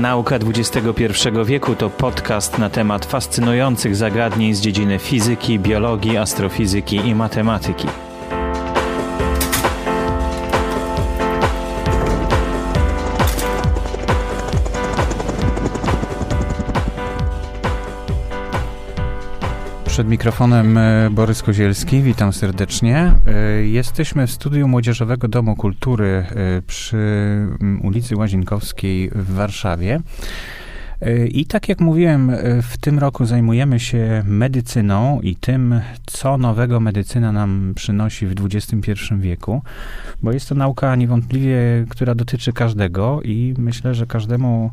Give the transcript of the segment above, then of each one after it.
Nauka XXI wieku to podcast na temat fascynujących zagadnień z dziedziny fizyki, biologii, astrofizyki i matematyki. Przed mikrofonem e, Borys Kozielski, witam serdecznie. E, jesteśmy w studiu Młodzieżowego Domu Kultury e, przy ulicy Łazienkowskiej w Warszawie. I tak jak mówiłem, w tym roku zajmujemy się medycyną i tym, co nowego medycyna nam przynosi w XXI wieku, bo jest to nauka niewątpliwie, która dotyczy każdego i myślę, że każdemu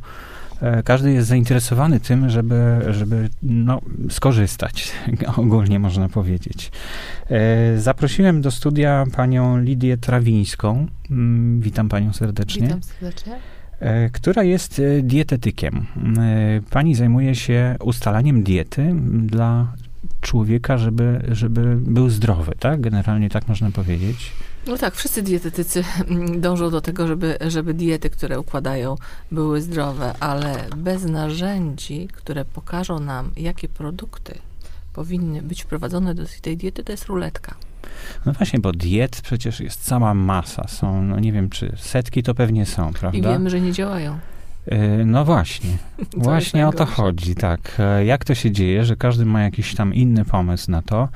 każdy jest zainteresowany tym, żeby, żeby no, skorzystać, ogólnie można powiedzieć. E, zaprosiłem do studia panią Lidię Trawińską. Mm, witam panią serdecznie. Witam serdecznie e, która jest dietetykiem. Pani zajmuje się ustalaniem diety dla człowieka, żeby, żeby był zdrowy, tak? Generalnie tak można powiedzieć. No tak, wszyscy dietetycy dążą do tego, żeby, żeby diety, które układają, były zdrowe, ale bez narzędzi, które pokażą nam, jakie produkty powinny być wprowadzone do tej diety, to jest ruletka. No właśnie, bo diet przecież jest cała masa. Są, no nie wiem, czy setki to pewnie są, prawda? I wiemy, że nie działają. E, no właśnie, właśnie o to chodzi, tak. E, jak to się dzieje, że każdy ma jakiś tam inny pomysł na to,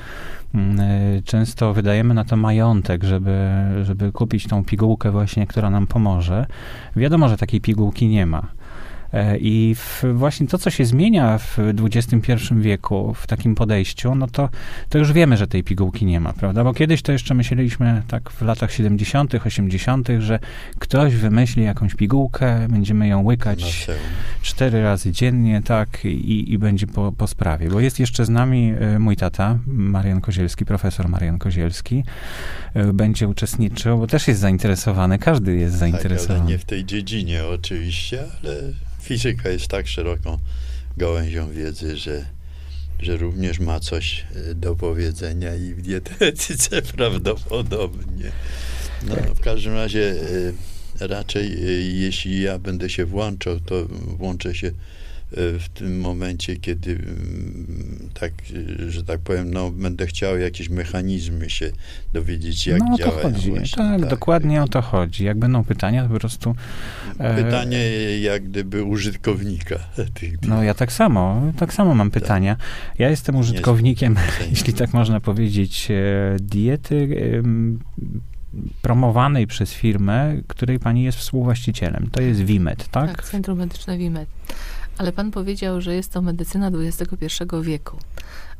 Mm, y, często wydajemy na to majątek, żeby, żeby kupić tą pigułkę właśnie, która nam pomoże. Wiadomo, że takiej pigułki nie ma. E, I właśnie to, co się zmienia w XXI wieku w takim podejściu, no to, to już wiemy, że tej pigułki nie ma, prawda? Bo kiedyś to jeszcze myśleliśmy tak w latach 70., 80., że ktoś wymyśli jakąś pigułkę, będziemy ją łykać cztery razy dziennie, tak, i, i będzie po, po sprawie. Bo jest jeszcze z nami e, mój tata, Marian Kozielski, profesor Marian Kozielski, e, będzie uczestniczył, bo też jest zainteresowany, każdy jest zainteresowany. Tak, ale nie w tej dziedzinie oczywiście, ale fizyka jest tak szeroką gałęzią wiedzy, że, że również ma coś e, do powiedzenia i w dietetyce prawdopodobnie. No, w każdym razie e, raczej e, jeśli ja będę się włączał, to włączę się w tym momencie, kiedy mm, tak, że tak powiem, no, będę chciał jakieś mechanizmy się dowiedzieć, jak no, o to Chodzi. Właśnie, tak, tak, dokładnie tak. o to chodzi. Jak będą pytania, to po prostu... E, Pytanie e... jak gdyby użytkownika. Tych, no ja tak samo, tak samo mam tak. pytania. Ja jestem użytkownikiem, jeśli tak można powiedzieć, e, diety promowanej przez firmę, której pani jest współwłaścicielem. To jest WIMED, tak? Tak, Centrum Medyczne WIMED. Ale pan powiedział, że jest to medycyna XXI wieku.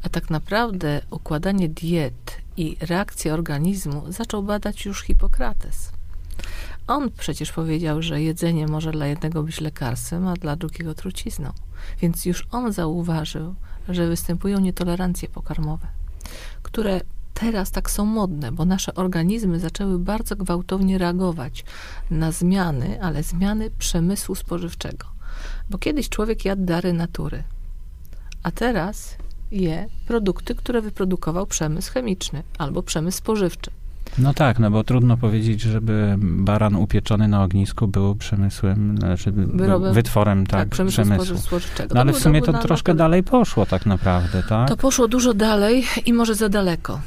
A tak naprawdę układanie diet i reakcje organizmu zaczął badać już Hipokrates. On przecież powiedział, że jedzenie może dla jednego być lekarstwem, a dla drugiego trucizną. Więc już on zauważył, że występują nietolerancje pokarmowe, które teraz tak są modne, bo nasze organizmy zaczęły bardzo gwałtownie reagować na zmiany, ale zmiany przemysłu spożywczego. Bo kiedyś człowiek jadł dary natury, a teraz je produkty, które wyprodukował przemysł chemiczny albo przemysł spożywczy. No tak, no bo trudno powiedzieć, żeby baran upieczony na ognisku był przemysłem, znaczy Wyrobem, wytworem tak, tak przemysłu. spożywczego. No ale w sumie to troszkę dalej poszło tak naprawdę, tak? To poszło dużo dalej i może za daleko.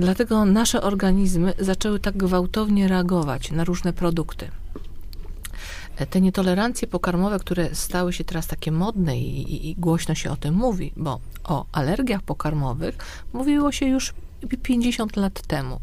Dlatego nasze organizmy zaczęły tak gwałtownie reagować na różne produkty te nietolerancje pokarmowe, które stały się teraz takie modne i, i, i, głośno się o tym mówi, bo o alergiach pokarmowych mówiło się już 50 lat temu.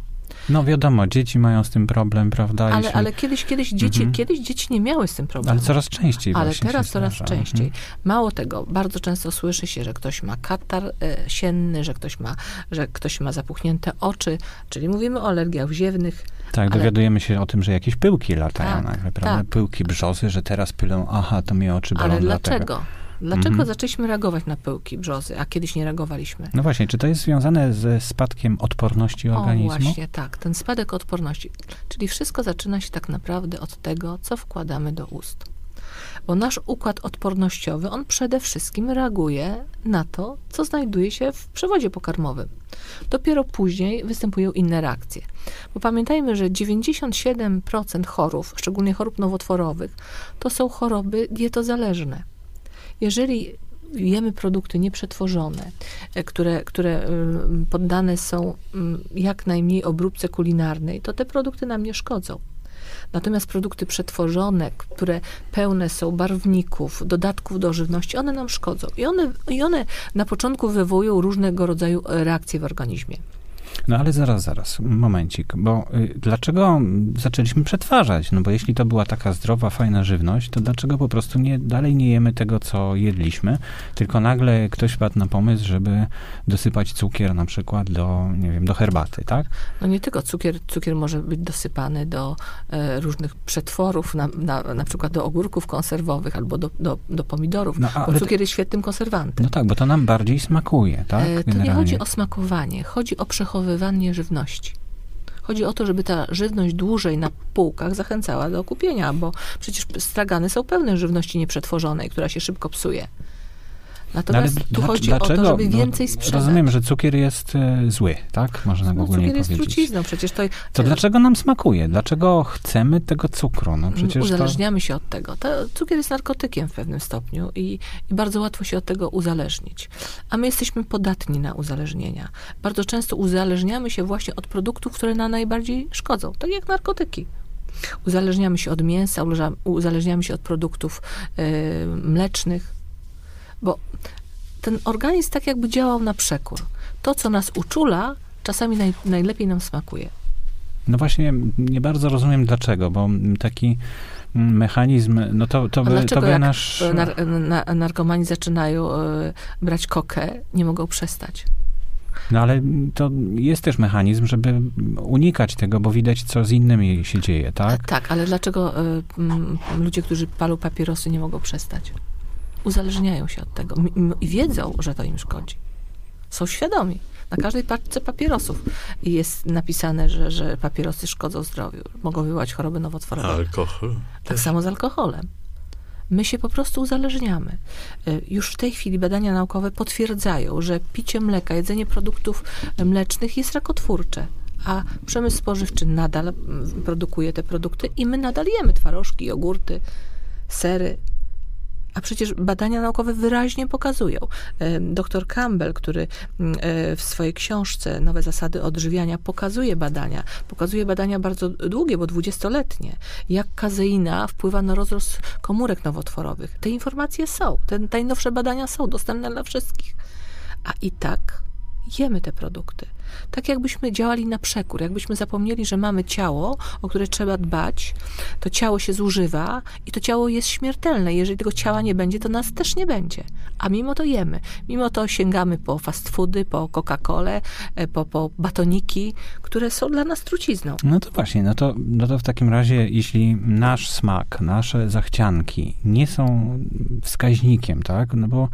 No wiadomo, dzieci mają z tym problem, prawda? Ale, Jeśli... ale kiedyś, kiedyś, dzieci, mhm. kiedyś dzieci nie miały z tym problemu. Ale coraz częściej Ale teraz coraz częściej. Mhm. Mało tego, bardzo często słyszy się, że ktoś ma katar e, sienny, że ktoś ma, że ktoś ma zapuchnięte oczy, czyli mówimy o alergiach wziewnych. Tak, ale... dowiadujemy się o tym, że jakieś pyłki latają tak, nagle, prawda? Tak. Pyłki brzozy, że teraz pylą, aha, to mi oczy bolą Ale dlaczego? Dlaczego Mhm. zaczęliśmy reagować na pyłki brzozy, a kiedyś nie reagowaliśmy? No właśnie, czy to jest związane ze spadkiem odporności organizmu? O, właśnie, tak. Ten spadek odporności. Czyli wszystko zaczyna się tak naprawdę od tego, co wkładamy do ust. Bo nasz układ odpornościowy, on przede wszystkim reaguje na to, co znajduje się w przewodzie pokarmowym. Dopiero później występują inne reakcje. Bo pamiętajmy, że 97% chorób, szczególnie chorób nowotworowych, to są choroby dietozależne. Jeżeli jemy produkty nieprzetworzone, e, które, które ym, poddane są ym, jak najmniej obróbce kulinarnej, to te produkty nam nie szkodzą. Natomiast produkty przetworzone, które pełne są barwników, dodatków do żywności, one nam szkodzą. I one, I one na początku wywołują różnego rodzaju reakcje w organizmie. No ale zaraz, zaraz, momencik, bo y, dlaczego zaczęliśmy przetwarzać? No bo jeśli to była taka zdrowa, fajna żywność, to dlaczego po prostu nie, dalej nie jemy tego, co jedliśmy, tylko nagle ktoś wpadł na pomysł, żeby dosypać cukier na przykład do, nie wiem, do herbaty, tak? No nie tylko cukier, cukier może być dosypany do e, różnych przetworów, na, na, na przykład do ogórków konserwowych albo do, do, do pomidorów, No, bo cukier jest świetnym konserwantem. No tak, bo to nam bardziej smakuje, tak? E, To nie chodzi o smakowanie, chodzi o przechowywanie żywności. Chodzi o to, żeby ta żywność dłużej na półkach zachęcała do kupienia, bo przecież stragany są pełne żywności nieprzetworzonej, która się szybko psuje. No, Natomiast tu chodzi o to, żeby No, więcej sprzedać. Rozumiem, że cukier jest e, zły, tak? Można no, ogólnie cukier jest powiedzieć. trucizną, przecież to, To dlaczego nam smakuje? Dlaczego chcemy tego cukru? No przecież to... uzależniamy się od tego. To, cukier jest narkotykiem w pewnym stopniu i, i bardzo łatwo się od tego uzależnić. A my jesteśmy podatni na uzależnienia. Bardzo często uzależniamy się właśnie od produktów, które nam najbardziej szkodzą, tak jak narkotyki. Uzależniamy się od mięsa, uzależniamy się od produktów e, mlecznych, bo ten organizm tak jakby działał na przekór. To, co nas uczula, czasami naj, najlepiej nam smakuje. No właśnie, nie bardzo rozumiem dlaczego, bo taki mechanizm, no to, to by, to by nasz... nar, na, narkomani zaczynają e, brać kokę, nie mogą przestać? No ale to jest też mechanizm, żeby unikać tego, bo widać, co z innymi się dzieje, tak? Tak, ale dlaczego e, m, ludzie, którzy palą papierosy, nie mogą przestać? Uzależniają się od tego i wiedzą, że to im szkodzi. Są świadomi. Na każdej paczce papierosów jest napisane, że, że papierosy szkodzą zdrowiu, mogą wywołać choroby nowotworowe. Alkohol. Tak samo z alkoholem. My się po prostu uzależniamy. Y, Już w tej chwili badania naukowe potwierdzają, że picie mleka, jedzenie produktów mlecznych jest rakotwórcze. A przemysł spożywczy nadal produkuje te produkty i my nadal jemy twarożki, jogurty, sery. A przecież badania naukowe wyraźnie pokazują. E, Dr Campbell, który mm, e, w swojej książce Nowe zasady odżywiania pokazuje badania, pokazuje badania bardzo długie, bo dwudziestoletnie, jak kazeina wpływa na rozrost komórek nowotworowych. Te informacje są, te najnowsze badania są dostępne dla wszystkich. A i tak jemy te produkty. Tak jakbyśmy działali na przekór, jakbyśmy zapomnieli, że mamy ciało, o które trzeba dbać, to ciało się zużywa i to ciało jest śmiertelne. Jeżeli tego ciała nie będzie, to nas też nie będzie. A mimo to jemy. Mimo to sięgamy po fast foody, po Coca-Colę, e, po, po batoniki, które są dla nas trucizną. No to właśnie, no to, no to w takim razie, jeśli nasz smak, nasze zachcianki nie są wskaźnikiem, tak? No bo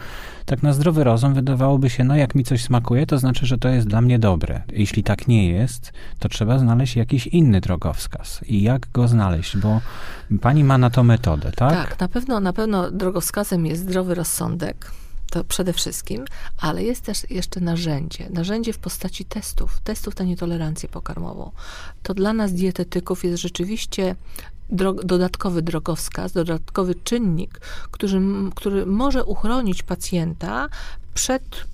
tak na zdrowy rozum wydawałoby się, no jak mi coś smakuje, to znaczy, że to jest dla mnie dobre. Jeśli tak nie jest, to trzeba znaleźć jakiś inny drogowskaz. I jak go znaleźć? Bo pani ma na to metodę, tak? Tak, na pewno, na pewno drogowskazem jest zdrowy rozsądek. To przede wszystkim, ale jest też jeszcze narzędzie. Narzędzie w postaci testów, testów na nietolerancję pokarmową. To dla nas dietetyków jest rzeczywiście dro- dodatkowy drogowskaz, dodatkowy czynnik, który, który może uchronić pacjenta przed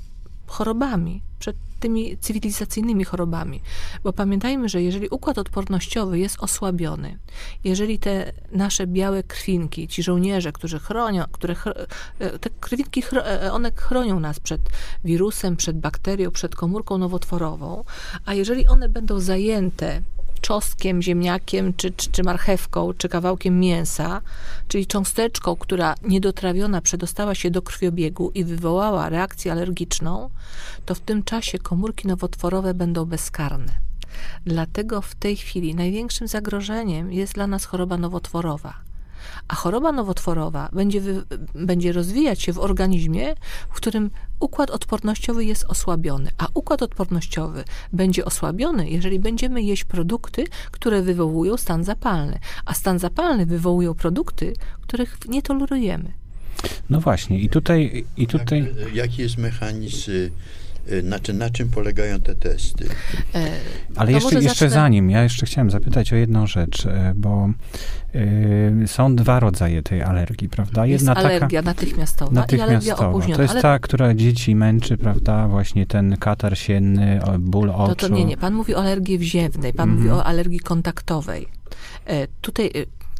chorobami, przed tymi cywilizacyjnymi chorobami. Bo pamiętajmy, że jeżeli układ odpornościowy jest osłabiony, jeżeli te nasze białe krwinki, ci żołnierze, którzy chronią, które e, te krwinki, chro- e, one chronią nas przed wirusem, przed bakterią, przed komórką nowotworową, a jeżeli one będą zajęte czosnkiem, ziemniakiem, czy, czy, czy marchewką, czy kawałkiem mięsa, czyli cząsteczką, która niedotrawiona przedostała się do krwiobiegu i wywołała reakcję alergiczną, to w tym czasie komórki nowotworowe będą bezkarne. Dlatego w tej chwili największym zagrożeniem jest dla nas choroba nowotworowa. A choroba nowotworowa będzie, wy, będzie rozwijać się w organizmie, w którym układ odpornościowy jest osłabiony. A układ odpornościowy będzie osłabiony, jeżeli będziemy jeść produkty, które wywołują stan zapalny. A stan zapalny wywołują produkty, których nie tolerujemy. No właśnie, i tutaj. I tutaj... Jak, jaki jest mechanizm Y, na, czy, na czym polegają te testy? E, Ale jeszcze, jeszcze zacznę... zanim, ja jeszcze chciałem zapytać o jedną rzecz, e, bo y, są dwa rodzaje tej alergii, prawda? Jedna jest alergia taka, natychmiastowa, natychmiastowa i alergia opóźniona. To jest ale... ta, która dzieci męczy, prawda? Właśnie ten katar sienny, ból oczu. To, to nie, nie. Pan mówi o alergii wziewnej, pan mówi mhm. o alergii kontaktowej. E, tutaj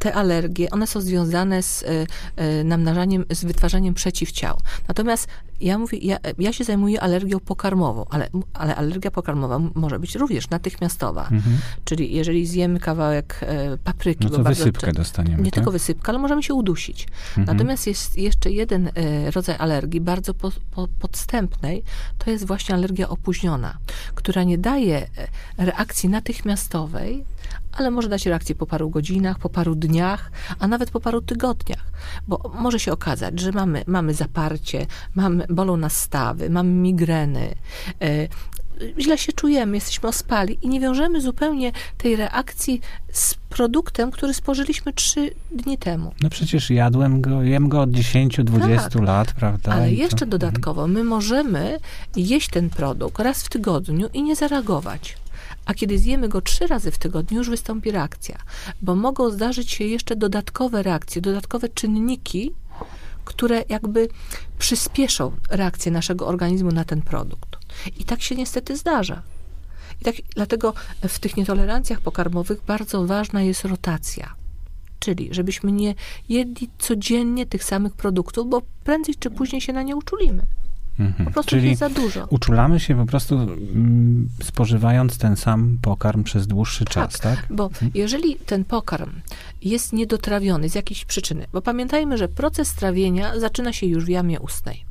te alergie, one są związane z y, namnażaniem, z wytwarzaniem przeciwciał. Natomiast ja mówię, ja, ja się zajmuję alergią pokarmową, ale, ale alergia pokarmowa może być również natychmiastowa. Mhm. Czyli jeżeli zjemy kawałek e, papryki, no to wysypkę dostaniemy. Nie tak? tylko wysypkę, ale możemy się udusić. Mhm. Natomiast jest jeszcze jeden e, rodzaj alergii, bardzo po, po, podstępnej, to jest właśnie alergia opóźniona, która nie daje reakcji natychmiastowej, ale może dać reakcję po paru godzinach, po paru dniach, a nawet po paru tygodniach. Bo może się okazać, że mamy, mamy zaparcie, mamy, bolą nas stawy, mamy migreny, e, źle się czujemy, jesteśmy ospali i nie wiążemy zupełnie tej reakcji z produktem, który spożyliśmy trzy dni temu. No przecież jadłem go, jem go od 10-20 tak, lat, prawda? Ale jeszcze to... Dodatkowo, my możemy jeść ten produkt raz w tygodniu i nie zareagować. A kiedy zjemy go trzy razy w tygodniu, już wystąpi reakcja, bo mogą zdarzyć się jeszcze dodatkowe reakcje, dodatkowe czynniki, które jakby przyspieszą reakcję naszego organizmu na ten produkt. I tak się niestety zdarza. I tak, dlatego w tych nietolerancjach pokarmowych bardzo ważna jest rotacja. Czyli, żebyśmy nie jedli codziennie tych samych produktów, bo prędzej czy później się na nie uczulimy. Mhm. Po prostu Czyli jest za dużo. Uczulamy się po prostu mm, spożywając ten sam pokarm przez dłuższy tak, czas, tak? Bo mhm. jeżeli ten pokarm jest niedotrawiony z jakiejś przyczyny, bo pamiętajmy, że proces trawienia zaczyna się już w jamie ustnej.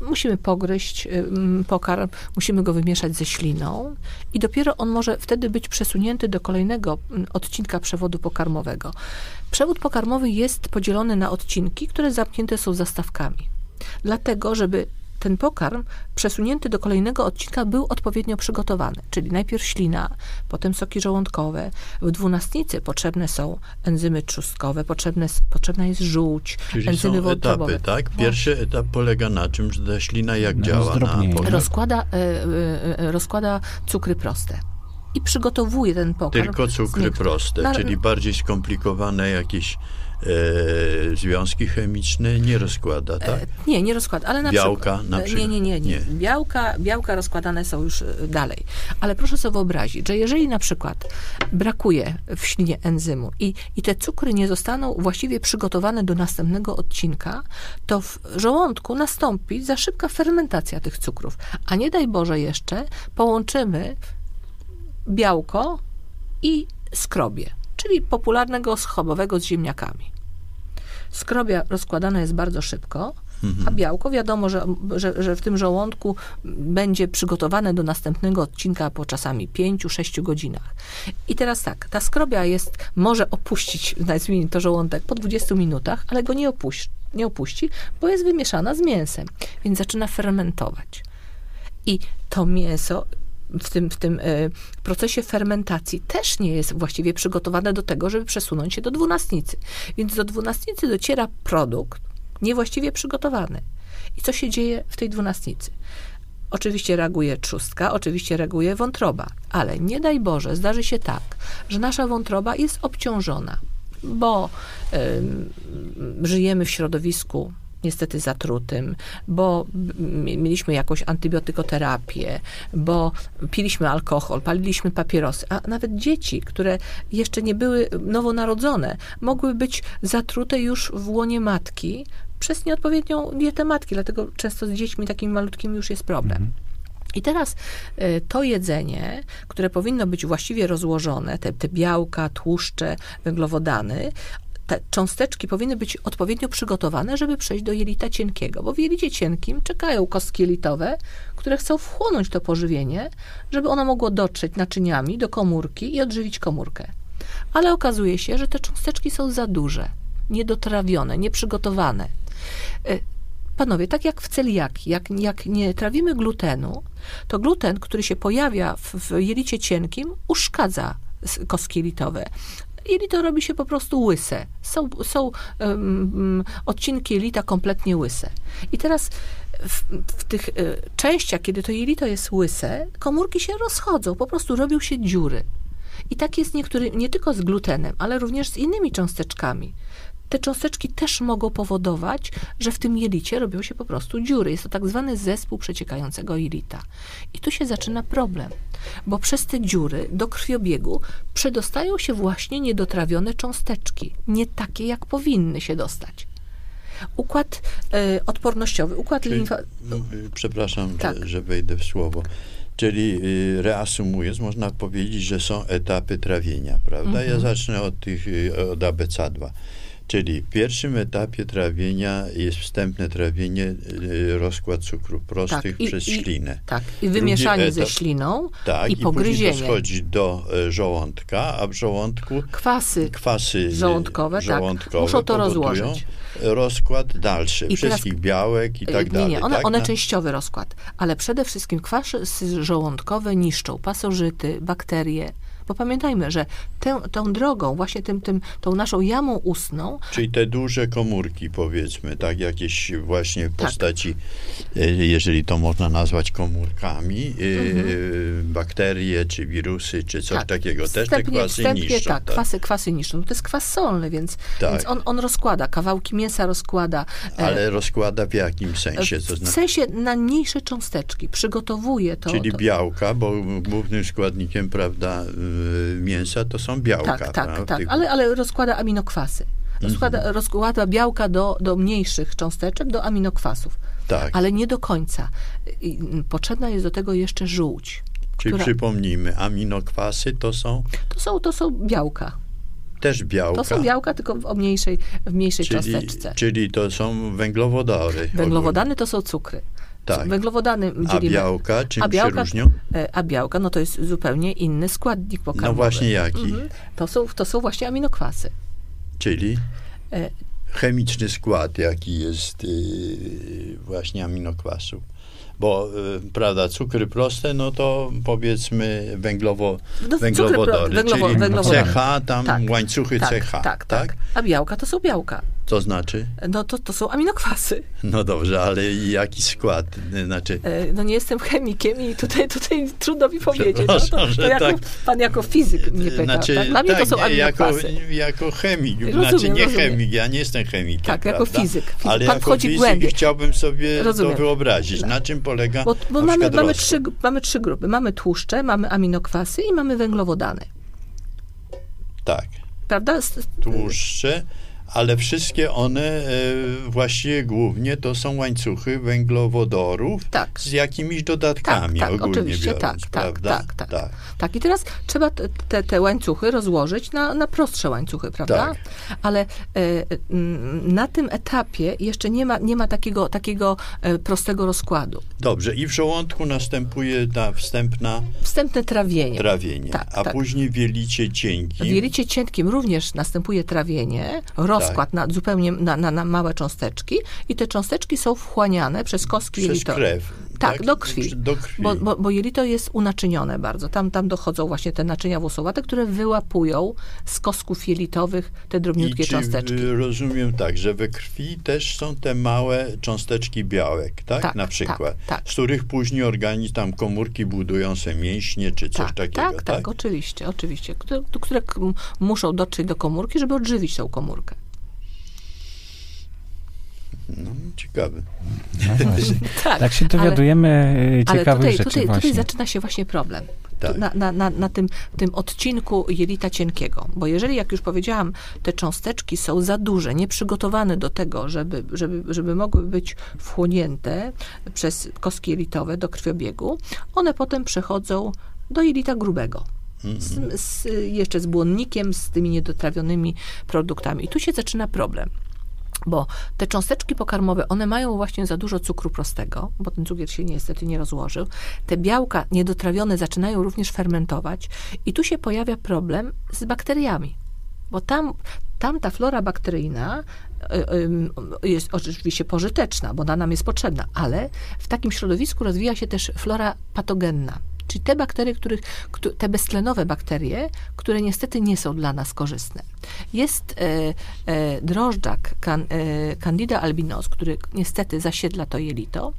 Musimy pogryźć pokarm, musimy go wymieszać ze śliną i dopiero on może wtedy być przesunięty do kolejnego odcinka przewodu pokarmowego. Przewód pokarmowy jest podzielony na odcinki, które zamknięte są zastawkami dlatego żeby ten pokarm przesunięty do kolejnego odcinka był odpowiednio przygotowany, czyli najpierw ślina, potem soki żołądkowe. W dwunastnicy potrzebne są enzymy trzustkowe, potrzebne, potrzebna jest żółć, czyli enzymy są etapy, tak? Pierwszy etap polega na czym, że ta ślina jak no, działa? Na rozkłada, e, e, rozkłada cukry proste i przygotowuje ten pokarm. Tylko cukry proste, czyli bardziej skomplikowane jakieś e, związki chemiczne nie rozkłada, tak? E, nie, nie rozkłada, ale na białka przykład, na przykład. Nie, nie, nie, nie. Białka, białka rozkładane są już e, dalej. Ale proszę sobie wyobrazić, że jeżeli na przykład brakuje w ślinie enzymu i, i te cukry nie zostaną właściwie przygotowane do następnego odcinka, to w żołądku nastąpi za szybka fermentacja tych cukrów. A nie daj Boże jeszcze połączymy białko i skrobie, czyli popularnego schabowego z ziemniakami. Skrobia rozkładana jest bardzo szybko, a mhm. białko wiadomo, że, że, że, w tym żołądku będzie przygotowane do następnego odcinka po czasami 5-6 godzinach. I teraz tak, ta skrobia jest, może opuścić, nazwijmy to żołądek, po 20 minutach, ale go nie opuści, nie opuści, bo jest wymieszana z mięsem, więc zaczyna fermentować. I to mięso w tym, w tym e, procesie fermentacji też nie jest właściwie przygotowane do tego, żeby przesunąć się do dwunastnicy. Więc do dwunastnicy dociera produkt niewłaściwie przygotowany. I co się dzieje w tej dwunastnicy? Oczywiście reaguje trzustka, oczywiście reaguje wątroba, ale nie daj Boże, zdarzy się tak, że nasza wątroba jest obciążona, bo y, żyjemy w środowisku niestety zatrutym, bo mieliśmy jakąś antybiotykoterapię, bo piliśmy alkohol, paliliśmy papierosy, a nawet dzieci, które jeszcze nie były nowonarodzone, mogły być zatrute już w łonie matki przez nieodpowiednią dietę matki, dlatego często z dziećmi takimi malutkimi już jest problem. Mhm. I teraz e, to jedzenie, które powinno być właściwie rozłożone, te, te białka, tłuszcze, węglowodany, te cząsteczki powinny być odpowiednio przygotowane, żeby przejść do jelita cienkiego, bo w jelicie cienkim czekają kostki jelitowe, które chcą wchłonąć to pożywienie, żeby ono mogło dotrzeć naczyniami do komórki i odżywić komórkę. Ale okazuje się, że te cząsteczki są za duże. niedotrawione, nieprzygotowane. E, Panowie, tak jak w celiaki, jak, jak nie trawimy glutenu, to gluten, który się pojawia w, w jelicie cienkim, uszkadza kostki jelitowe. Jelito robi się po prostu łyse. Są, są um, odcinki jelita kompletnie łyse. I teraz w, w tych y, częściach, kiedy to jelito jest łyse, komórki się rozchodzą, po prostu robią się dziury. I tak jest niektóry, nie tylko z glutenem, ale również z innymi cząsteczkami. Te cząsteczki też mogą powodować, że w tym jelicie robią się po prostu dziury. Jest to tak zwany zespół przeciekającego jelita. I tu się zaczyna problem, bo przez te dziury do krwiobiegu przedostają się właśnie niedotrawione cząsteczki, nie takie, jak powinny się dostać. Układ e, odpornościowy, układ Czyli- limfa... No, y, Przepraszam, Tak. że, że wejdę w słowo. Czyli y, reasumując, można powiedzieć, że są etapy trawienia, prawda? Ja Mhm. zacznę od tych, y, od ABC2. Czyli w pierwszym etapie trawienia jest wstępne trawienie, y, rozkład cukrów prostych Tak, i- przez i- ślinę. Tak, i wymieszanie ze etap- śliną Tak, i i, pogryzienie. to schodzi do e, żołądka, a w żołądku Kwasy kwasy y, Żołądkowe, tak. żołądkowe Muszą to rozłożyć. rozkład dalszy, I teraz- wszystkich białek i tak nie, dalej. nie, one, tak? one Na- częściowy rozkład, ale przede wszystkim kwasy żołądkowe niszczą pasożyty, bakterie, bo pamiętajmy, że tę, tą drogą, właśnie tym, tym, tą naszą jamą ustną, Czyli te duże komórki, powiedzmy, tak, jakieś właśnie w Tak. postaci, e, jeżeli to można nazwać komórkami, e, bakterie, czy wirusy, czy coś Mhm. tak, takiego, też te wstępnie, kwasy wstępnie, niszczą. tak, kwasy, kwasy niszczą. No to jest kwas solny, więc, Tak. więc on, on rozkłada, kawałki mięsa rozkłada. e, Ale rozkłada w jakim sensie? To w znaczy, sensie na mniejsze cząsteczki, przygotowuje to. czyli to, białka, bo głównym składnikiem, prawda, y, mięsa to są białka. Tak, prawda, tak, tak, tych- ale, ale rozkłada aminokwasy. Rozkłada, Mhm. rozkłada białka do, do mniejszych cząsteczek, do aminokwasów. tak. Ale nie do końca. I, mm, potrzebna jest do tego jeszcze żółć. Czyli która- przypomnijmy, aminokwasy to są To są, to są białka. też białka. To są białka, tylko w, mniejszej, w mniejszej czyli, cząsteczce. czyli to są węglowodory. Węglowodany to są cukry. Tak. Węglowodany A dzielimy. białka czym A białka- się różnią? e, A białka, no to jest zupełnie inny składnik pokarmowy. No właśnie jaki? Mhm. To, są, to są właśnie aminokwasy. Czyli E, chemiczny skład, jaki jest yy, właśnie aminokwasów. Bo, yy, prawda, cukry proste, no to powiedzmy węglowo, No, cukry węglowodory, pro- węglowo- czyli węglowodany. CH, tam Tak, łańcuchy tak, CH, tak, tak. A białka to są białka. To znaczy? No to, to są aminokwasy. No dobrze, ale jaki skład? Znaczy, E, No nie jestem chemikiem i tutaj, tutaj trudno mi powiedzieć. No, to, to jako, tak. Pan jako fizyk mnie pyta. znaczy tak? Dla mnie to tak, są nie, jako, aminokwasy. jako chemik, Rozumiem, znaczy nie rozumiem. chemik, ja nie jestem chemikiem, Tak, jako prawda? fizyk. fizyk. Ale Pan jako wchodzi fizyk głębiej. chciałbym sobie Rozumiem. to wyobrazić, na czym polega Bo, bo mamy, mamy, trzy, mamy trzy grupy. Mamy tłuszcze, mamy aminokwasy i mamy węglowodany. Tak, Prawda? Tłuszcze, ale wszystkie one e, właściwie głównie to są łańcuchy węglowodorów Tak. z jakimiś dodatkami Tak, tak, ogólnie oczywiście, biorąc, tak, tak, prawda? tak, tak. Tak, i teraz trzeba te, te, łańcuchy rozłożyć na, na prostsze łańcuchy, prawda? Tak. Ale e, na tym etapie jeszcze nie ma, nie ma takiego, takiego e, prostego rozkładu. Dobrze, i w żołądku następuje ta wstępna Wstępne trawienie. trawienie, Tak, a tak. później w jelicie W cienkim jelicie cienkim również następuje trawienie, rozkład na, zupełnie na, na, na małe cząsteczki i te cząsteczki są wchłaniane przez kostki przez jelitowe. krew. Tak, do krwi. Do krwi. Bo, bo, bo jelito jest unaczynione bardzo. Tam, tam dochodzą właśnie te naczynia włosowate, które wyłapują z kostków jelitowych te drobniutkie I cząsteczki. Rozumiem tak, że we krwi też są te małe cząsteczki białek, tak? Tak, Na tak, przykład. tak. Z których później organizm, tam komórki budują se mięśnie, czy coś tak, takiego, tak, tak, oczywiście, oczywiście. Które, które muszą dotrzeć do komórki, żeby odżywić tą komórkę. No, ciekawe. No. Tak, Tak się ale- dowiadujemy e, Ale ciekawych tutaj, rzeczy tutaj, właśnie. tutaj zaczyna się właśnie problem. Tak. Na, na, na, na tym, tym odcinku jelita cienkiego. Bo jeżeli, jak już powiedziałam, te cząsteczki są za duże, nieprzygotowane do tego, żeby, żeby, żeby mogły być wchłonięte przez kostki jelitowe do krwiobiegu, one potem przechodzą do jelita grubego. Z, z, jeszcze z błonnikiem, z tymi niedotrawionymi produktami. I tu się zaczyna problem. Bo te cząsteczki pokarmowe, one mają właśnie za dużo cukru prostego, bo ten cukier się niestety nie rozłożył. Te białka niedotrawione zaczynają również fermentować i tu się pojawia problem z bakteriami. bo tam, tam ta flora bakteryjna y, jest oczywiście pożyteczna, bo ona nam jest potrzebna, ale w takim środowisku rozwija się też flora patogenna. Czyli te bakterie, których, te beztlenowe bakterie, które niestety nie są dla nas korzystne. Jest e, e, drożdżak can, e, Candida albinos, który niestety zasiedla to jelito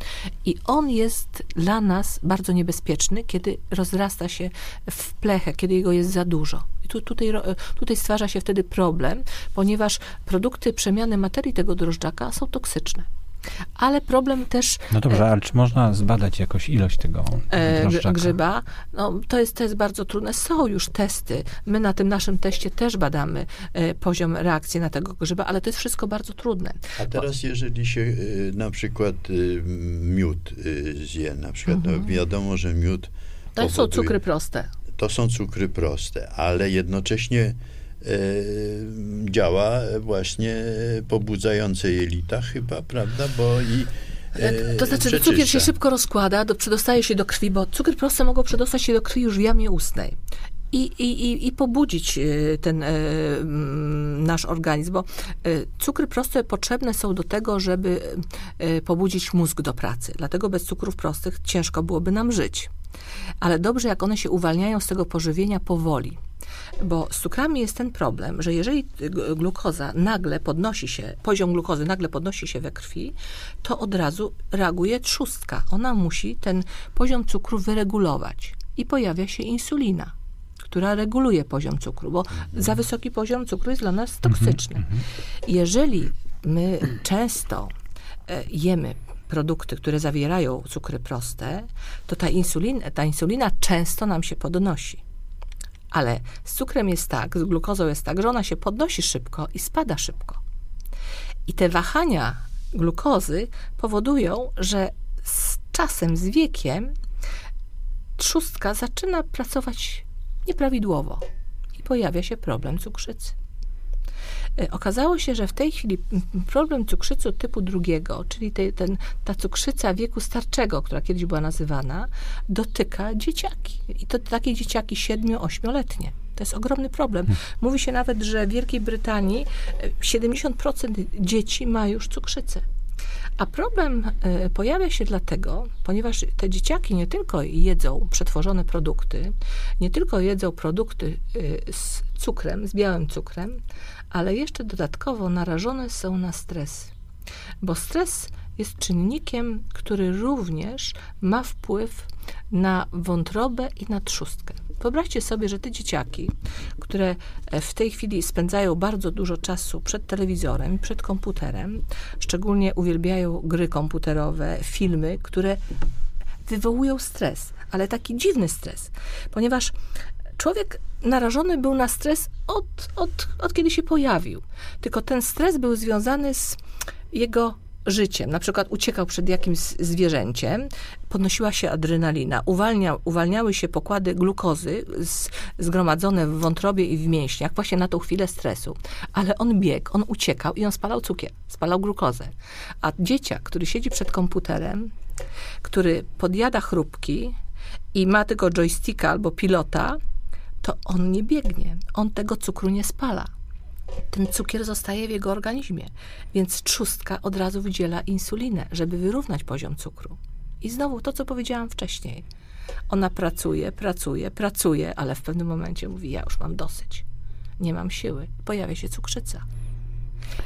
i on jest dla nas bardzo niebezpieczny, kiedy rozrasta się w plechę, kiedy jego jest za dużo. I tu, tutaj, tutaj stwarza się wtedy problem, ponieważ produkty przemiany materii tego drożdżaka są toksyczne ale problem też... No dobrze, e, ale czy można zbadać jakoś ilość tego drożdżaka? grzyba? No, to jest, to jest bardzo trudne. Są już testy. My na tym naszym teście też badamy e, poziom reakcji na tego grzyba, ale to jest wszystko bardzo trudne. A teraz, Bo... jeżeli się e, na przykład miód zje, na przykład, no, mhm. no wiadomo, że miód To powoduje, są cukry proste. To są cukry proste, ale jednocześnie E, działa właśnie pobudzające jelita chyba, prawda, bo i e, to znaczy, cukier się szybko rozkłada, do, przedostaje się do krwi, bo cukry proste mogą przedostać się do krwi już w jamie ustnej. I, i, i pobudzić e, ten nasz organizm, bo cukry proste potrzebne są do tego, żeby pobudzić mózg do pracy. Dlatego bez cukrów prostych ciężko byłoby nam żyć. Ale dobrze, jak one się uwalniają z tego pożywienia powoli. Bo z cukrami jest ten problem, że jeżeli glukoza nagle podnosi się, poziom glukozy nagle podnosi się we krwi, to od razu reaguje trzustka. Ona musi ten poziom cukru wyregulować i pojawia się insulina która reguluje poziom cukru, bo za wysoki poziom cukru jest dla nas toksyczny. Mhm, mhm. Jeżeli my często e, jemy produkty, które zawierają cukry proste, to ta insulina, ta insulina często nam się podnosi. Ale z cukrem jest tak, z glukozą jest tak, że ona się podnosi szybko i spada szybko. I te wahania glukozy powodują, że z czasem, z wiekiem trzustka zaczyna pracować nieprawidłowo i pojawia się problem cukrzycy. E, okazało się, że w tej chwili problem cukrzycy typu drugiego, czyli tej, ten, ta cukrzyca wieku starczego, która kiedyś była nazywana, dotyka dzieciaki. I to takie dzieciaki 7-8-letnie. To jest ogromny problem. Hmm. Mówi się nawet, że w Wielkiej Brytanii 70% e, dzieci ma już cukrzycę. A problem e, pojawia się dlatego, ponieważ te dzieciaki nie tylko jedzą przetworzone produkty, nie tylko jedzą produkty z cukrem, z białym cukrem, ale jeszcze dodatkowo narażone są na stres. Bo stres jest czynnikiem, który również ma wpływ na wątrobę i na trzustkę. Wyobraźcie sobie, że te dzieciaki, które w tej chwili spędzają bardzo dużo czasu przed telewizorem, przed komputerem, szczególnie uwielbiają gry komputerowe, filmy, które wywołują stres, ale taki dziwny stres, ponieważ człowiek narażony był na stres od, od, od kiedy się pojawił. Tylko ten stres był związany z jego życiem. Na przykład uciekał przed jakimś zwierzęciem, podnosiła się adrenalina, uwalnia, uwalniały się pokłady glukozy z, zgromadzone w wątrobie i w mięśniach właśnie na tą chwilę stresu. Ale on biegł, on uciekał i on spalał cukier, spalał glukozę. A dzieciak, który siedzi przed komputerem, który podjada chrupki i ma tylko joysticka albo pilota, to on nie biegnie. On tego cukru nie spala. Ten cukier zostaje w jego organizmie, więc trzustka od razu wydziela insulinę, żeby wyrównać poziom cukru. I znowu to, co powiedziałam wcześniej. Ona pracuje, pracuje, pracuje, ale w pewnym momencie mówi: Ja już mam dosyć. Nie mam siły. Pojawia się cukrzyca.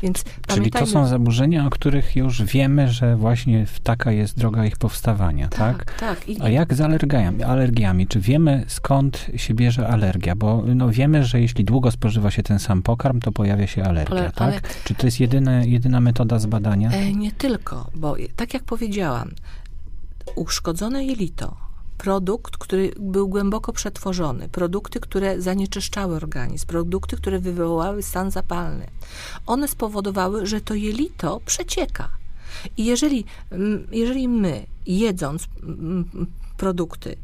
Więc Czyli to są zaburzenia, o których już wiemy, że właśnie taka jest droga ich powstawania, tak? Tak, tak. I... A jak z alergiami? alergiami? Czy wiemy skąd się bierze alergia? Bo no, wiemy, że jeśli długo spożywa się ten sam pokarm, to pojawia się alergia, ale, tak? Ale... Czy to jest jedyne, jedyna metoda zbadania? E, nie tylko, bo tak jak powiedziałam, uszkodzone jelito, produkt, który był głęboko przetworzony, produkty, które zanieczyszczały organizm, produkty, które wywołały stan zapalny, one spowodowały, że to jelito przecieka. I jeżeli, mm, jeżeli my, jedząc mm, produkty,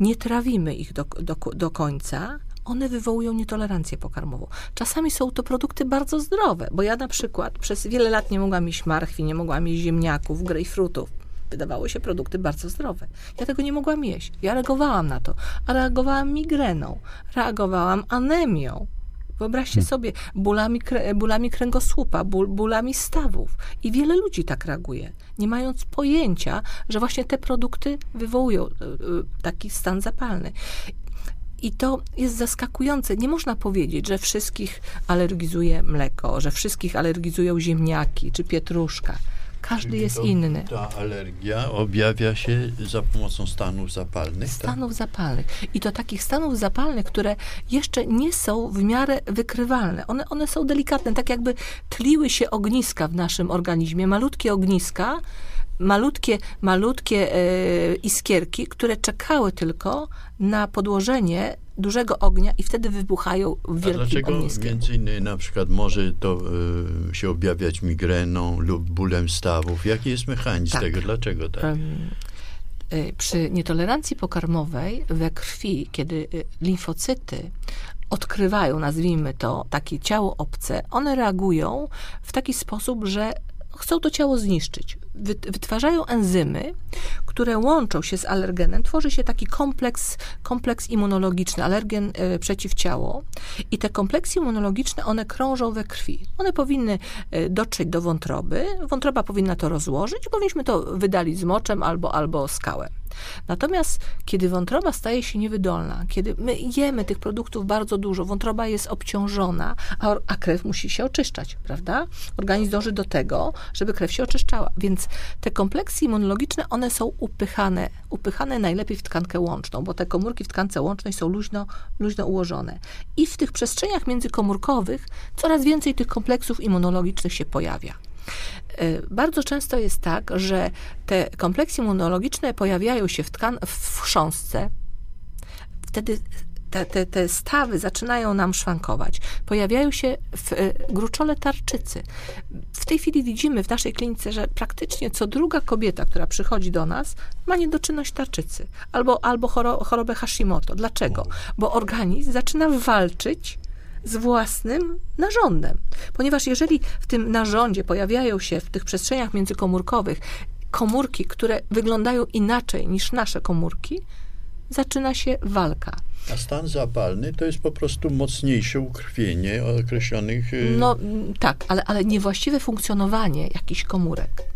nie trawimy ich do, do, do końca, one wywołują nietolerancję pokarmową. Czasami są to produkty bardzo zdrowe, bo ja na przykład przez wiele lat nie mogłam jeść marchwi, nie mogłam jeść ziemniaków, grejpfrutów wydawały się produkty bardzo zdrowe. Ja tego nie mogłam jeść. Ja reagowałam na to. A reagowałam migreną, reagowałam anemią. Wyobraźcie Hmm. sobie, bólami, bólami kręgosłupa, ból, bólami stawów. I wiele ludzi tak reaguje, nie mając pojęcia, że właśnie te produkty wywołują y, y, taki stan zapalny. I to jest zaskakujące. Nie można powiedzieć, że wszystkich alergizuje mleko, że wszystkich alergizują ziemniaki czy pietruszka. Każdy jest to- inny. Ta alergia objawia się za pomocą stanów zapalnych. tak? Stanów zapalnych. I to takich stanów zapalnych, które jeszcze nie są w miarę wykrywalne. One, one są delikatne, tak jakby tliły się ogniska w naszym organizmie. Malutkie ogniska, malutkie, malutkie e, iskierki, które czekały tylko na podłożenie dużego ognia i wtedy wybuchają A wielkim dlaczego ogniskiem. między innymi na przykład może to y, się objawiać migreną lub bólem stawów? Jaki jest mechanizm Tak. tego? Dlaczego tak? Y, Przy nietolerancji pokarmowej we krwi, kiedy y, limfocyty odkrywają, nazwijmy to, takie ciało obce, one reagują w taki sposób, że chcą to ciało zniszczyć. Wy- Wytwarzają enzymy, które łączą się z alergenem. Tworzy się taki kompleks, kompleks immunologiczny, alergen e, przeciwciało. I te kompleksy immunologiczne, one krążą we krwi. One powinny e, dotrzeć do wątroby. Wątroba powinna to rozłożyć i powinniśmy to wydalić z moczem albo, albo skałę. Natomiast kiedy wątroba staje się niewydolna, kiedy my jemy tych produktów bardzo dużo, wątroba jest obciążona, a, a krew musi się oczyszczać, prawda? Organizm dąży do tego, żeby krew się oczyszczała. Więc te kompleksy immunologiczne, one są upychane, upychane najlepiej w tkankę łączną, bo te komórki w tkance łącznej są luźno, luźno ułożone. I w tych przestrzeniach międzykomórkowych coraz więcej tych kompleksów immunologicznych się pojawia. Y, Bardzo często jest tak, że te kompleksy immunologiczne pojawiają się w, tkan- w chrząstce. Wtedy te, te, te stawy zaczynają nam szwankować. Pojawiają się w y, gruczole tarczycy. W tej chwili widzimy w naszej klinice, że praktycznie co druga kobieta, która przychodzi do nas, ma niedoczynność tarczycy albo, albo choro, chorobę Hashimoto. Dlaczego? Bo organizm zaczyna walczyć z własnym narządem. Ponieważ jeżeli w tym narządzie pojawiają się w tych przestrzeniach międzykomórkowych komórki, które wyglądają inaczej niż nasze komórki, zaczyna się walka. A stan zapalny to jest po prostu mocniejsze ukrwienie określonych... y, No tak, ale, ale niewłaściwe funkcjonowanie jakichś komórek.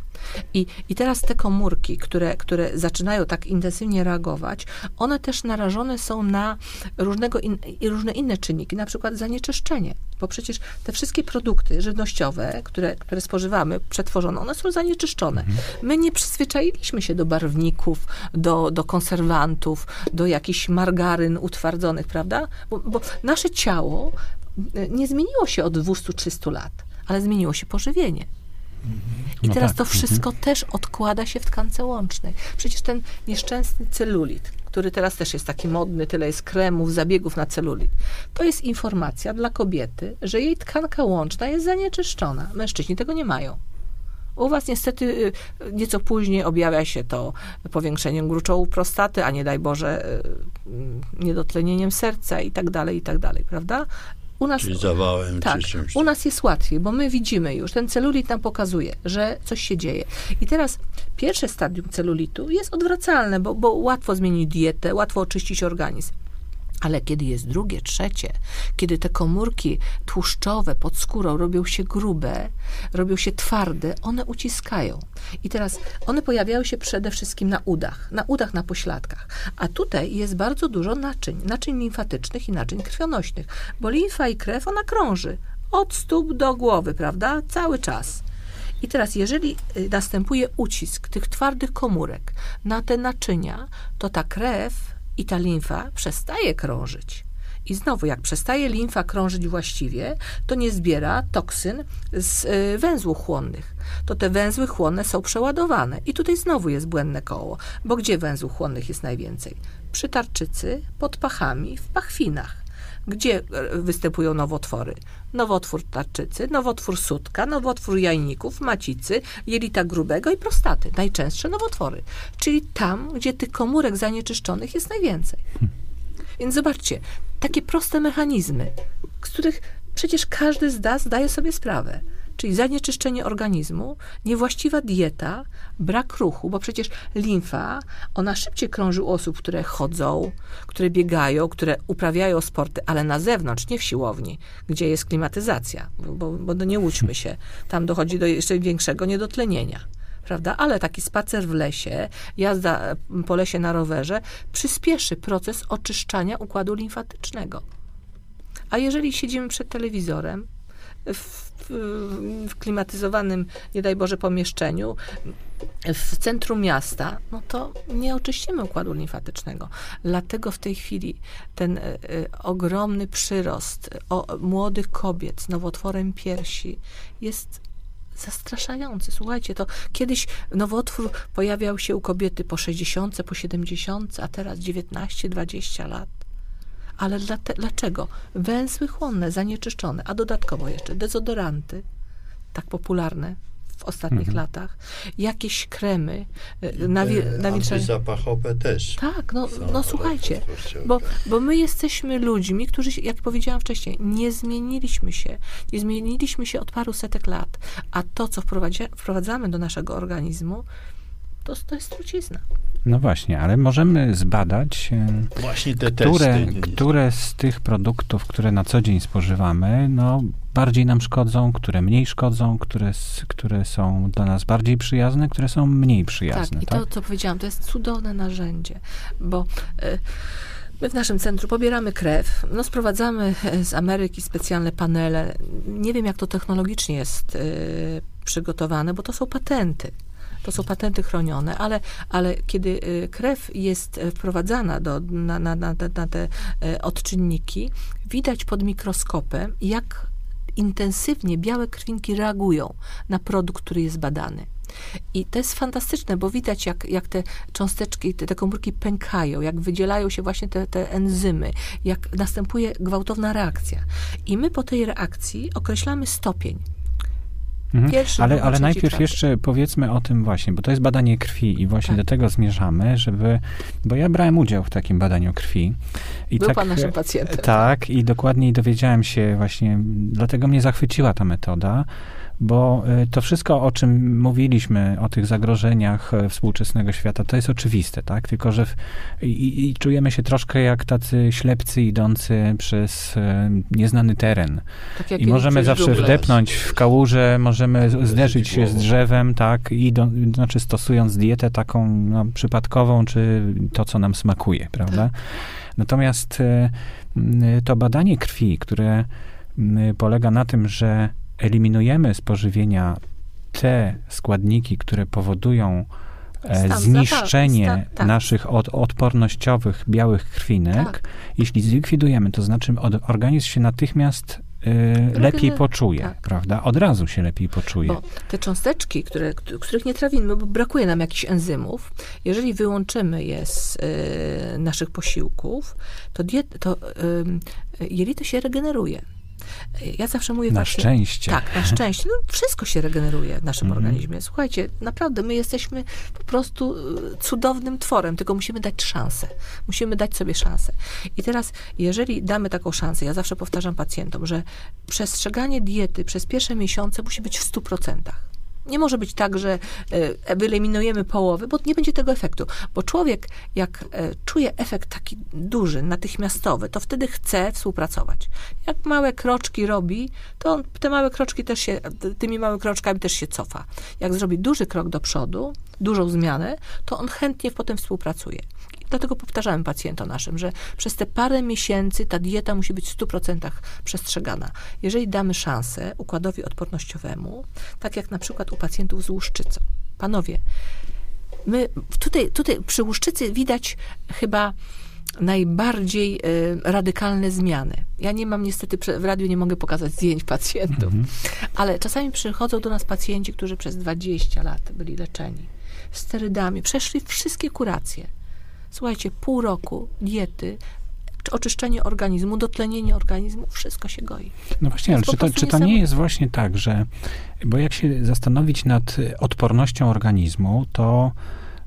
I, I teraz te komórki, które, które zaczynają tak intensywnie reagować, one też narażone są na różnego in, różne inne czynniki, na przykład zanieczyszczenie. Bo przecież te wszystkie produkty żywnościowe, które, które spożywamy, przetworzone, one są zanieczyszczone. My nie przyzwyczailiśmy się do barwników, do, do konserwantów, do jakichś margaryn utwardzonych, prawda? Bo, bo nasze ciało y, nie zmieniło się od 200-300 lat, ale zmieniło się pożywienie. I No teraz tak, to wszystko też odkłada się w tkance łącznej. Przecież ten nieszczęsny celulit, który teraz też jest taki modny, tyle jest kremów, zabiegów na celulit, to jest informacja dla kobiety, że jej tkanka łączna jest zanieczyszczona. Mężczyźni tego nie mają. U was niestety y, nieco później objawia się to powiększeniem gruczołu prostaty, a nie daj Boże y, y, niedotlenieniem serca i tak dalej, i tak dalej, prawda? U nas, Czyli zawałem tak, czy czymś. u nas jest łatwiej, bo my widzimy już, ten celulit nam pokazuje, że coś się dzieje. I teraz pierwsze stadium celulitu jest odwracalne, bo, bo łatwo zmienić dietę, łatwo oczyścić organizm. Ale kiedy jest drugie, trzecie, kiedy te komórki tłuszczowe pod skórą robią się grube, robią się twarde, one uciskają. I teraz one pojawiają się przede wszystkim na udach, na udach, na pośladkach. A tutaj jest bardzo dużo naczyń, naczyń limfatycznych i naczyń krwionośnych, bo limfa i krew, ona krąży od stóp do głowy, prawda? Cały czas. I teraz, jeżeli y, następuje ucisk tych twardych komórek na te naczynia, to ta krew i ta limfa przestaje krążyć. I znowu, jak przestaje limfa krążyć właściwie, to nie zbiera toksyn z y, węzłów chłonnych. To te węzły chłonne są przeładowane. I tutaj znowu jest błędne koło, bo gdzie węzłów chłonnych jest najwięcej? Przy tarczycy, pod pachami, w pachwinach. Gdzie e, występują nowotwory? Nowotwór tarczycy, nowotwór sutka, nowotwór jajników, macicy, jelita grubego i prostaty. Najczęstsze nowotwory. Czyli tam, gdzie tych komórek zanieczyszczonych jest najwięcej. Więc zobaczcie, takie proste mechanizmy, z których przecież każdy z nas zdaje sobie sprawę. Czyli zanieczyszczenie organizmu, niewłaściwa dieta, brak ruchu, bo przecież limfa, ona szybciej krąży u osób, które chodzą, które biegają, które uprawiają sporty, ale na zewnątrz, nie w siłowni, gdzie jest klimatyzacja, bo, bo no nie łudźmy się, tam dochodzi do jeszcze większego niedotlenienia prawda? Ale taki spacer w lesie, jazda po lesie na rowerze przyspieszy proces oczyszczania układu limfatycznego. A jeżeli siedzimy przed telewizorem, w, w, klimatyzowanym, nie daj Boże, pomieszczeniu, w centrum miasta, no to nie oczyścimy układu limfatycznego. Dlatego w tej chwili ten y, ogromny przyrost o, młodych kobiet z nowotworem piersi jest zastraszający. Słuchajcie, to kiedyś nowotwór pojawiał się u kobiety po 60, po 70, a teraz 19, 20 lat. Ale dlaczego? Węzły chłonne, zanieczyszczone, a dodatkowo jeszcze dezodoranty, tak popularne w ostatnich mhm. latach, jakieś kremy, e, nawilżające. zapachowe też. Tak, no, no słuchajcie, bo, bo my jesteśmy ludźmi, którzy, jak powiedziałam wcześniej, nie zmieniliśmy się. Nie zmieniliśmy się od paru setek lat, a to, co wprowadzamy do naszego organizmu, to, to jest trucizna. No właśnie, ale możemy zbadać, e, właśnie te które, testy. które z tych produktów, które na co dzień spożywamy, no, bardziej nam szkodzą, które mniej szkodzą, które, które są dla nas bardziej przyjazne, które są mniej przyjazne. Tak, i tak? to, co powiedziałam, to jest cudowne narzędzie, bo... Y My w naszym centrum pobieramy krew, no sprowadzamy z Ameryki specjalne panele. Nie wiem, jak to technologicznie jest y, przygotowane, bo to są patenty to są patenty chronione, ale, ale kiedy y, krew jest y, wprowadzana do, na, na, na, na te y, odczynniki, widać pod mikroskopem, jak intensywnie białe krwinki reagują na produkt, który jest badany. I to jest fantastyczne, bo widać, jak, jak te cząsteczki, te, te komórki pękają, jak wydzielają się właśnie te, te enzymy, jak następuje gwałtowna reakcja. I my po tej reakcji określamy stopień Mhm. Pierwszy, ale ale najpierw czwarty. jeszcze powiedzmy o tym właśnie, bo to jest badanie krwi i właśnie tak. do tego zmierzamy, żeby, bo ja brałem udział w takim badaniu krwi. I Był tak, pan naszym pacjentem. Tak, i dokładniej dowiedziałem się właśnie, dlatego mnie zachwyciła ta metoda, bo y, to wszystko, o czym mówiliśmy, o tych zagrożeniach e, współczesnego świata, to jest oczywiste, tak? Tylko, że w, i, i czujemy się troszkę jak tacy ślepcy idący przez e, nieznany teren. Tak I możemy zawsze wdepnąć w kałużę, możemy zderzyć się z drzewem, tak? I do, znaczy stosując dietę taką no, przypadkową, czy to, co nam smakuje, prawda? Tak. Natomiast e, to badanie krwi, które polega na tym, że eliminujemy z pożywienia te składniki, które powodują e, Stan zniszczenie stan, tak. naszych od, odpornościowych białych krwinek, tak. jeśli zlikwidujemy, to znaczy organizm się natychmiast y, lepiej poczuje, tak. prawda? Od razu się lepiej poczuje. Bo te cząsteczki, które, których nie trawimy, bo brakuje nam jakichś enzymów, jeżeli wyłączymy je z y, naszych posiłków, to, diet, to y, jelito się regeneruje. Ja zawsze mówię... Na szczęście. Tak, na szczęście. No, wszystko się regeneruje w naszym mm. organizmie. Słuchajcie, naprawdę, my jesteśmy po prostu y, cudownym tworem, tylko musimy dać szansę. Musimy dać sobie szansę. I teraz, jeżeli damy taką szansę, ja zawsze powtarzam pacjentom, że przestrzeganie diety przez pierwsze miesiące musi być w 100%. Nie może być tak, że e, wyeliminujemy połowę, bo nie będzie tego efektu. Bo człowiek, jak e, czuje efekt taki duży, natychmiastowy, to wtedy chce współpracować. Jak małe kroczki robi, to te małe kroczki też się, tymi małymi kroczkami też się cofa. Jak zrobi duży krok do przodu, dużą zmianę, to on chętnie potem współpracuje. Dlatego powtarzałem pacjentom naszym, że przez te parę miesięcy ta dieta musi być w 100% przestrzegana. Jeżeli damy szansę układowi odpornościowemu, tak jak na przykład u pacjentów z łuszczycą. Panowie, my tutaj, tutaj przy łuszczycy widać chyba najbardziej y, radykalne zmiany. Ja nie mam niestety, w radiu nie mogę pokazać zdjęć pacjentów, -hmm. ale czasami przychodzą do nas pacjenci, którzy przez 20 lat byli leczeni sterydami, przeszli wszystkie kuracje. Słuchajcie, pół roku diety, oczyszczenie organizmu, dotlenienie organizmu, wszystko się goi. No właśnie, ale czy to, czy to nie jest właśnie tak, że, bo jak się zastanowić nad odpornością organizmu, to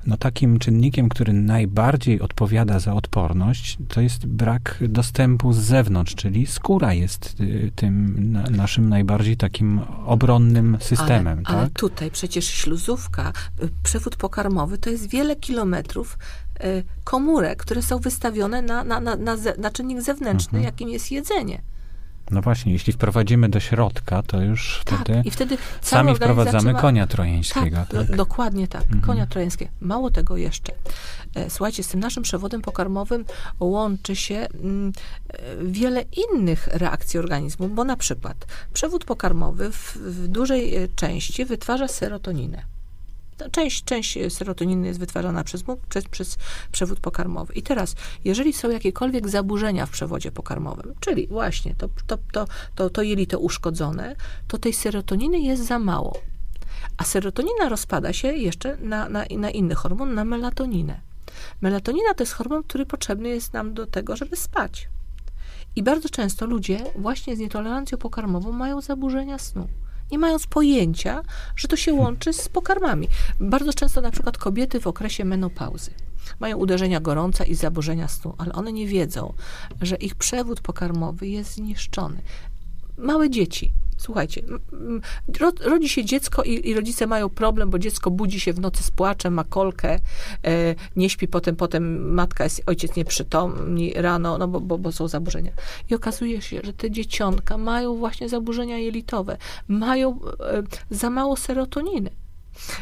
no takim czynnikiem, który najbardziej odpowiada za odporność, to jest brak dostępu z zewnątrz, czyli skóra jest y, tym na, naszym najbardziej takim obronnym systemem. Ale, tak? ale tutaj przecież śluzówka, y, przewód pokarmowy to jest wiele kilometrów y, komórek, które są wystawione na, na, na, na, ze, na czynnik zewnętrzny, Mhm. jakim jest jedzenie. No właśnie, jeśli wprowadzimy do środka, to już wtedy Tak, i wtedy sami wprowadzamy zaczyna- konia trojeńskiego. Tak, Tak, do, dokładnie tak. Mhm. Konia trojańskiego. Mało tego jeszcze. E, Słuchajcie, z tym naszym przewodem pokarmowym łączy się mm, e, wiele innych reakcji organizmu, bo na przykład przewód pokarmowy w, w dużej e, części wytwarza serotoninę. Część, część serotoniny jest wytwarzana przez przez, przez przewód pokarmowy. I teraz, jeżeli są jakiekolwiek zaburzenia w przewodzie pokarmowym, czyli właśnie to, to, to, to, to jelito uszkodzone, to tej serotoniny jest za mało. A serotonina rozpada się jeszcze na, na, na inny hormon, na melatoninę. Melatonina to jest hormon, który potrzebny jest nam do tego, żeby spać. I bardzo często ludzie właśnie z nietolerancją pokarmową mają zaburzenia snu. Nie mając pojęcia, że to się łączy z pokarmami. Bardzo często na przykład kobiety w okresie menopauzy mają uderzenia gorąca i zaburzenia snu, ale one nie wiedzą, że ich przewód pokarmowy jest zniszczony. Małe dzieci. Słuchajcie, rodzi się dziecko i, i rodzice mają problem, bo dziecko budzi się w nocy z płaczem, ma kolkę, e, nie śpi, potem, potem matka jest, ojciec nieprzytomni rano, no bo, bo, bo są zaburzenia. I okazuje się, że te dzieciątka mają właśnie zaburzenia jelitowe, mają e, za mało serotoniny.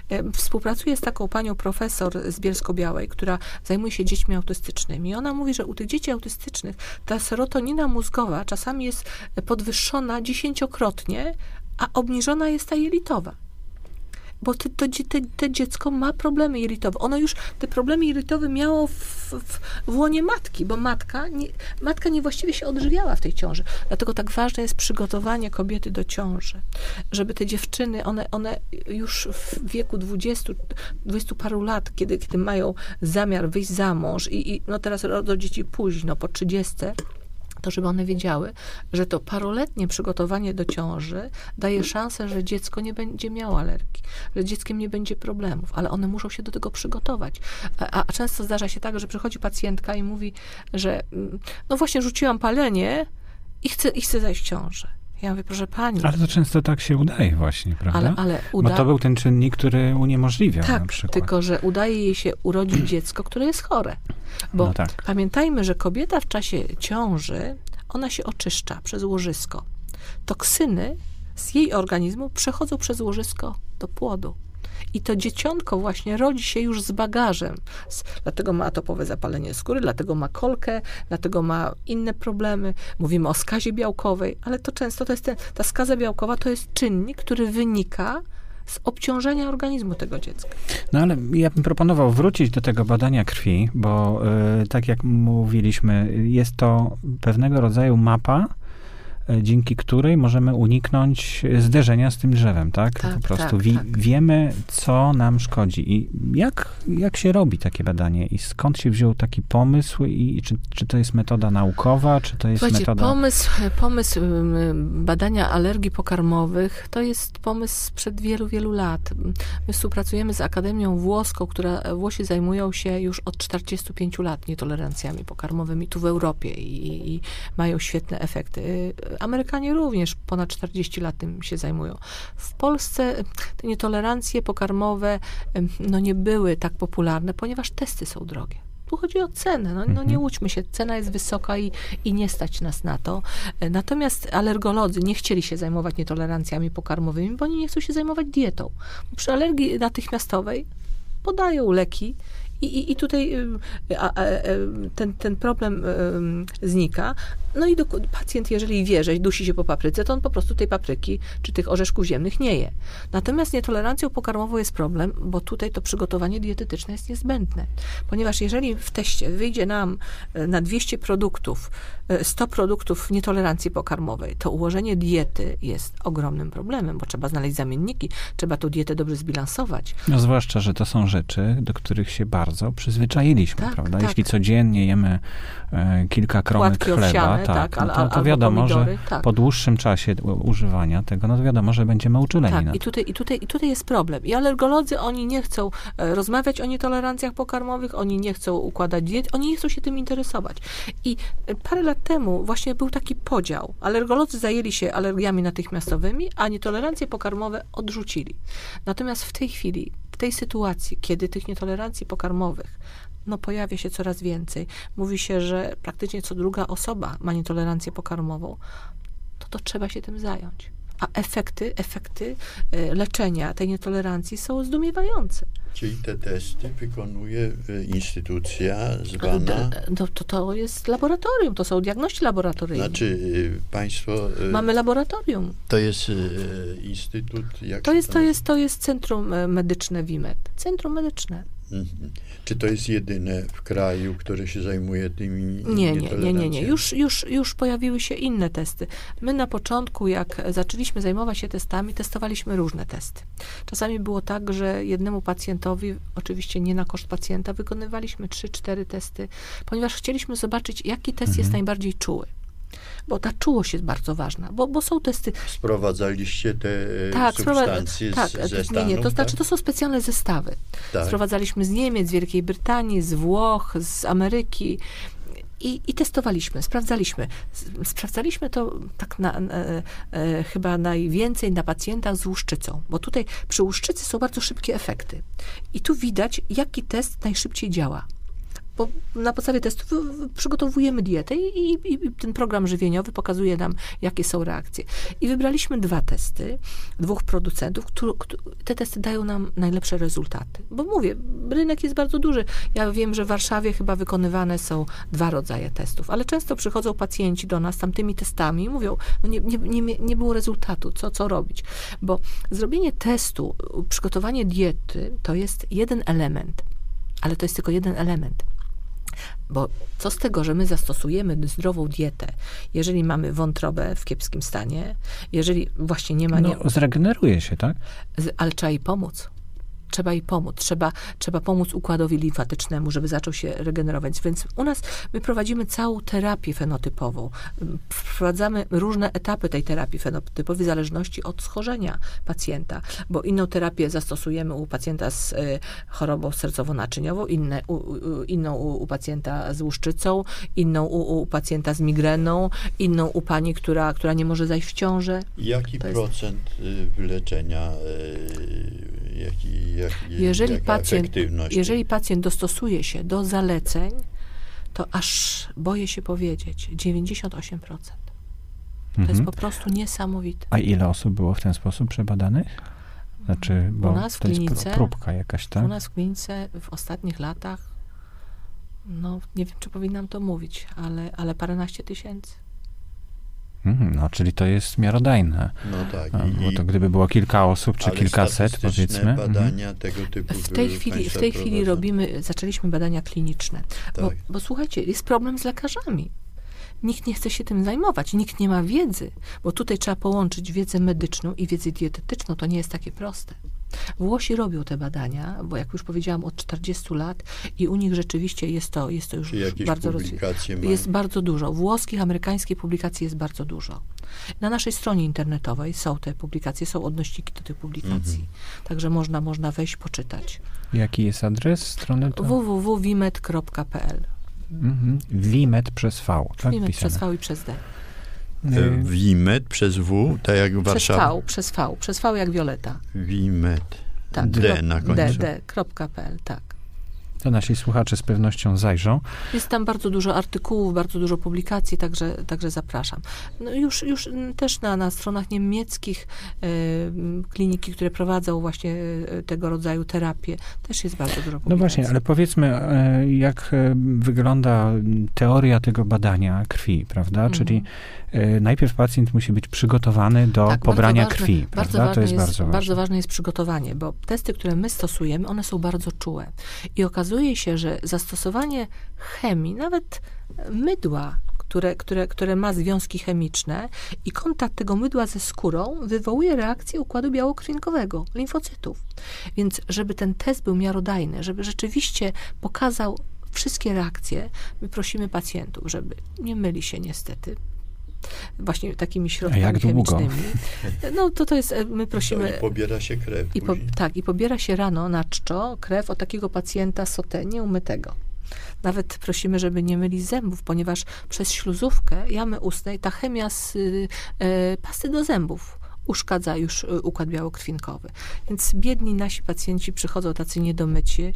E, Współpracuję z taką panią profesor z Bielsko-Białej, która zajmuje się dziećmi autystycznymi. Ona mówi, że u tych dzieci autystycznych ta serotonina mózgowa czasami jest podwyższona dziesięciokrotnie, a obniżona jest ta jelitowa. Bo to, te, te dziecko ma problemy jelitowe. Ono już te problemy jelitowe miało w, w, w łonie matki, bo matka, nie, matka niewłaściwie się odżywiała w tej ciąży. Dlatego tak ważne jest przygotowanie kobiety do ciąży. Żeby te dziewczyny, one, one już w wieku 20, 20 paru lat, kiedy, kiedy mają zamiar wyjść za mąż i, i no teraz rodzą dzieci późno, po 30, to żeby one wiedziały, że to paroletnie przygotowanie do ciąży daje szansę, że dziecko nie będzie miało alergii, że dzieckiem nie będzie problemów, ale one muszą się do tego przygotować. A, a często zdarza się tak, że przychodzi pacjentka i mówi, że mm, no właśnie rzuciłam palenie i chcę, i chcę zajść w ciążę. Ja mówię, proszę pani, Ale to często tak się udaje właśnie, prawda? ale, ale Bo uda... to był ten czynnik, który uniemożliwiał na Tak, przykład. tylko że udaje jej się urodzić dziecko, które jest chore. Bo No tak. pamiętajmy, że kobieta w czasie ciąży, ona się oczyszcza przez łożysko. Toksyny z jej organizmu przechodzą przez łożysko do płodu. I to dzieciątko właśnie rodzi się już z bagażem. Z, dlatego ma atopowe zapalenie skóry, dlatego ma kolkę, dlatego ma inne problemy. Mówimy o skazie białkowej, ale to często to jest ten, ta skaza białkowa to jest czynnik, który wynika z obciążenia organizmu tego dziecka. No ale ja bym proponował wrócić do tego badania krwi, bo y, tak jak mówiliśmy, jest to pewnego rodzaju mapa, dzięki której możemy uniknąć zderzenia z tym drzewem, tak? Tak, po prostu tak, wi- tak. wiemy, co nam szkodzi. I jak, jak się robi takie badanie? I skąd się wziął taki pomysł? I czy, czy to jest metoda naukowa, czy to jest Słuchajcie, metoda... pomysł, pomysł badania alergii pokarmowych to jest pomysł sprzed wielu, wielu lat. My współpracujemy z Akademią Włoską, która Włosi zajmują się już od 45 lat nietolerancjami pokarmowymi tu w Europie i, i mają świetne efekty. Amerykanie również ponad 40 lat tym się zajmują. W Polsce te nietolerancje pokarmowe no, nie były tak popularne, ponieważ testy są drogie. Tu chodzi o cenę. No, no nie łudźmy się, cena jest wysoka i, i nie stać nas na to. E, Natomiast alergolodzy nie chcieli się zajmować nietolerancjami pokarmowymi, bo oni nie chcą się zajmować dietą. Przy alergii natychmiastowej podają leki i, i, i tutaj a, a, ten, ten problem znika. No i do, pacjent, jeżeli wie, że dusi się po papryce, to on po prostu tej papryki czy tych orzeszków ziemnych nie je. Natomiast nietolerancją pokarmową jest problem, bo tutaj to przygotowanie dietetyczne jest niezbędne. Ponieważ jeżeli w teście wyjdzie nam e, na 200 produktów, e, 100 produktów nietolerancji pokarmowej, to ułożenie diety jest ogromnym problemem, bo trzeba znaleźć zamienniki, trzeba tą dietę dobrze zbilansować. No zwłaszcza, że to są rzeczy, do których się bardzo przyzwyczailiśmy, Tak, prawda? tak. Jeśli codziennie jemy e, kilka kromek Płatki chleba, owsiane, tak, tak no to, to wiadomo, pomidory, że tak. po dłuższym czasie używania tego, no to wiadomo, że będziemy uczuleni Tak, na i tutaj, i, tutaj, i tutaj jest problem. I alergolodzy, oni nie chcą e, rozmawiać o nietolerancjach pokarmowych, oni nie chcą układać diet, oni nie chcą się tym interesować. I e, parę lat temu właśnie był taki podział. Alergolodzy zajęli się alergiami natychmiastowymi, a nietolerancje pokarmowe odrzucili. Natomiast w tej chwili, w tej sytuacji, kiedy tych nietolerancji pokarmowych no pojawia się coraz więcej. Mówi się, że praktycznie co druga osoba ma nietolerancję pokarmową, to to trzeba się tym zająć. A efekty, efekty e, leczenia tej nietolerancji są zdumiewające. Czyli te testy wykonuje y, instytucja zwana, No, to, to jest laboratorium, to są diagności laboratoryjne. znaczy państwo, Mamy laboratorium. to jest instytut, jak To jest, to jest, to jest Centrum e, Medyczne WIMED. Centrum Medyczne. Mhm. Czy to jest jedyne w kraju, które się zajmuje tymi Nie, nie, nie, nie, nie. Już, już, już pojawiły się inne testy. My na początku, jak zaczęliśmy zajmować się testami, testowaliśmy różne testy. Czasami było tak, że jednemu pacjentowi, oczywiście nie na koszt pacjenta, wykonywaliśmy 3-4 testy, ponieważ chcieliśmy zobaczyć, jaki test jest Mhm. najbardziej czuły. Bo ta czułość jest bardzo ważna, bo, bo są testy Sprowadzaliście te e, tak, substancje tak, z, ze nie, Stanów, nie, to znaczy tak? to są specjalne zestawy. tak? Sprowadzaliśmy z Niemiec, z Wielkiej Brytanii, z Włoch, z Ameryki. I, I testowaliśmy, sprawdzaliśmy. Sprawdzaliśmy to tak na, e, e, chyba najwięcej na pacjentach z łuszczycą, bo tutaj przy łuszczycy są bardzo szybkie efekty. I tu widać, jaki test najszybciej działa. Bo na podstawie testu w- w- przygotowujemy dietę i, i, i ten program żywieniowy pokazuje nam, jakie są reakcje. I wybraliśmy dwa testy, dwóch producentów, którzy, te testy dają nam najlepsze rezultaty. Bo mówię, rynek jest bardzo duży. Ja wiem, że w Warszawie chyba wykonywane są dwa rodzaje testów, ale często przychodzą pacjenci do nas z tamtymi testami i mówią, no nie, nie, nie, nie było rezultatu, co, co robić? Bo zrobienie testu, przygotowanie diety to jest jeden element, ale to jest tylko jeden element. Bo co z tego, że my zastosujemy zdrową dietę, jeżeli mamy wątrobę w kiepskim stanie, jeżeli właśnie nie ma, nie, No, zregeneruje się, tak? z- ale trzeba jej pomóc. Trzeba jej pomóc. Trzeba, trzeba pomóc układowi limfatycznemu, żeby zaczął się regenerować. Więc u nas my prowadzimy całą terapię fenotypową. M, Wprowadzamy różne etapy tej terapii fenotypowej w zależności od schorzenia pacjenta, bo inną terapię zastosujemy u pacjenta z y, chorobą sercowo-naczyniową, inne, u, u, inną u, u pacjenta z łuszczycą, inną u, pacjenta z migreną, inną u pani, która, która nie może zajść w ciążę. Jaki To jest- procent y, wyleczenia, y, jaki, jaki, Jeżeli jaka pacjent, jeżeli pacjent dostosuje się do zaleceń, to aż boję się powiedzieć 98%. To jest Mhm. po prostu niesamowite. A ile osób było w ten sposób przebadanych? Znaczy, bo nas w to jest klinice- pró- próbka jakaś, tak? U nas w klinice w ostatnich latach, no nie wiem, czy powinnam to mówić, ale, ale paręnaście tysięcy. Mhm, no, czyli to jest miarodajne. No tak. I- Bo to gdyby było kilka osób, czy kilkaset, powiedzmy. mhm. badania tego typu W tej chwili, w tej chwili robimy, zaczęliśmy badania kliniczne. Bo, Tak. bo słuchajcie, jest problem z lekarzami. Nikt nie chce się tym zajmować, nikt nie ma wiedzy, bo tutaj trzeba połączyć wiedzę medyczną i wiedzę dietetyczną. To nie jest takie proste. Włosi robią te badania, bo jak już powiedziałam, od 40 lat i u nich rzeczywiście jest to, jest to już jakieś bardzo publikacje mają? Jest bardzo dużo. Włoskich, amerykańskich publikacji jest bardzo dużo. Na naszej stronie internetowej są te publikacje, są odnośniki do tych publikacji. Mhm. Także można, można wejść, poczytać. Jaki jest adres strony? To? www.wimet.pl Mhm. Wimet przez V, tak? Wimet pisane. przez V i przez D. E, Wimet przez W, tak jak Przez Warszawa. V, przez V, przez V jak Wioleta. Wimet. Tak. D na końcu. D, D, kropka PL, tak. To nasi słuchacze z pewnością zajrzą. Jest tam bardzo dużo artykułów, bardzo dużo publikacji, także, także zapraszam. No już, już też na, na stronach niemieckich m, kliniki, które prowadzą właśnie e, tego rodzaju terapię, też jest bardzo dużo publikacji. No właśnie, ale powiedzmy, e, jak e, wygląda teoria tego badania krwi, prawda? Mhm. Czyli e, najpierw pacjent musi być przygotowany do Tak, pobrania bardzo ważne, krwi, Bardzo prawda? ważne To jest, jest, bardzo ważne. bardzo ważne jest przygotowanie, bo testy, które my stosujemy, one są bardzo czułe. I okazuje się, że zastosowanie chemii, nawet mydła, które, które, które ma związki chemiczne i kontakt tego mydła ze skórą wywołuje reakcję układu białokrwinkowego, limfocytów. Więc żeby ten test był miarodajny, żeby rzeczywiście pokazał wszystkie reakcje, my prosimy pacjentów, żeby nie myli się niestety, właśnie takimi środkami jak długo? chemicznymi. No to to jest, e, my prosimy... No i pobiera się krew I po, tak, i pobiera się rano na czczo krew od takiego pacjenta sotę, nieumytego. Nawet prosimy, żeby nie mylić zębów, ponieważ przez śluzówkę jamy ustnej ta chemia z y, e, pasty do zębów uszkadza już y, układ białokrwinkowy. Więc biedni nasi pacjenci przychodzą tacy niedomyci,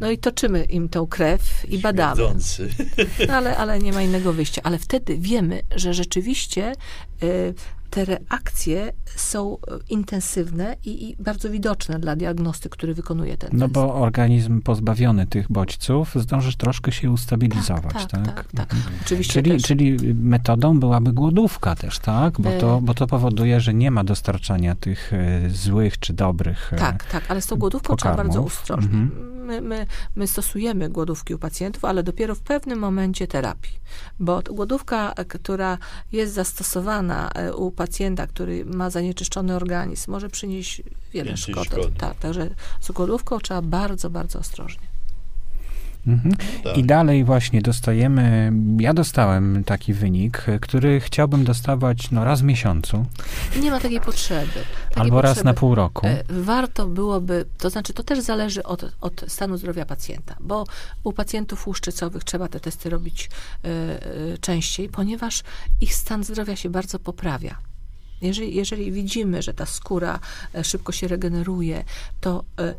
no i toczymy im tą krew i badamy. No, ale, ale nie ma innego wyjścia. Ale wtedy wiemy, że rzeczywiście y, te reakcje są intensywne i, i bardzo widoczne dla diagnosty, który wykonuje ten No test. bo organizm pozbawiony tych bodźców zdążysz troszkę się ustabilizować, tak? tak, tak, tak. Oczywiście Czyli, też, czyli metodą byłaby głodówka też, tak? Bo to, E. bo to powoduje, że nie ma dostarczania tych e, złych czy dobrych. e, Tak, tak, ale z tą głodówką trzeba pokarmów. bardzo ostrożnie. Mhm. My, my, my stosujemy głodówki u pacjentów, ale dopiero w pewnym momencie terapii. Bo głodówka, która jest zastosowana u pacjenta, który ma zanieczyszczony organizm, może przynieść wiele szkód. szkody. Tak, także z głodówką trzeba bardzo, bardzo ostrożnie. Mhm. Tak. I dalej właśnie dostajemy, ja dostałem taki wynik, który chciałbym dostawać no, raz w miesiącu, Nie ma takiej potrzeby. Takiej albo raz potrzeby. na pół roku. E, Warto byłoby, to znaczy to też zależy od, od stanu zdrowia pacjenta, bo u pacjentów łuszczycowych trzeba te testy robić e, e, częściej, ponieważ ich stan zdrowia się bardzo poprawia. Jeżeli, jeżeli widzimy, że ta skóra e, szybko się regeneruje, to e,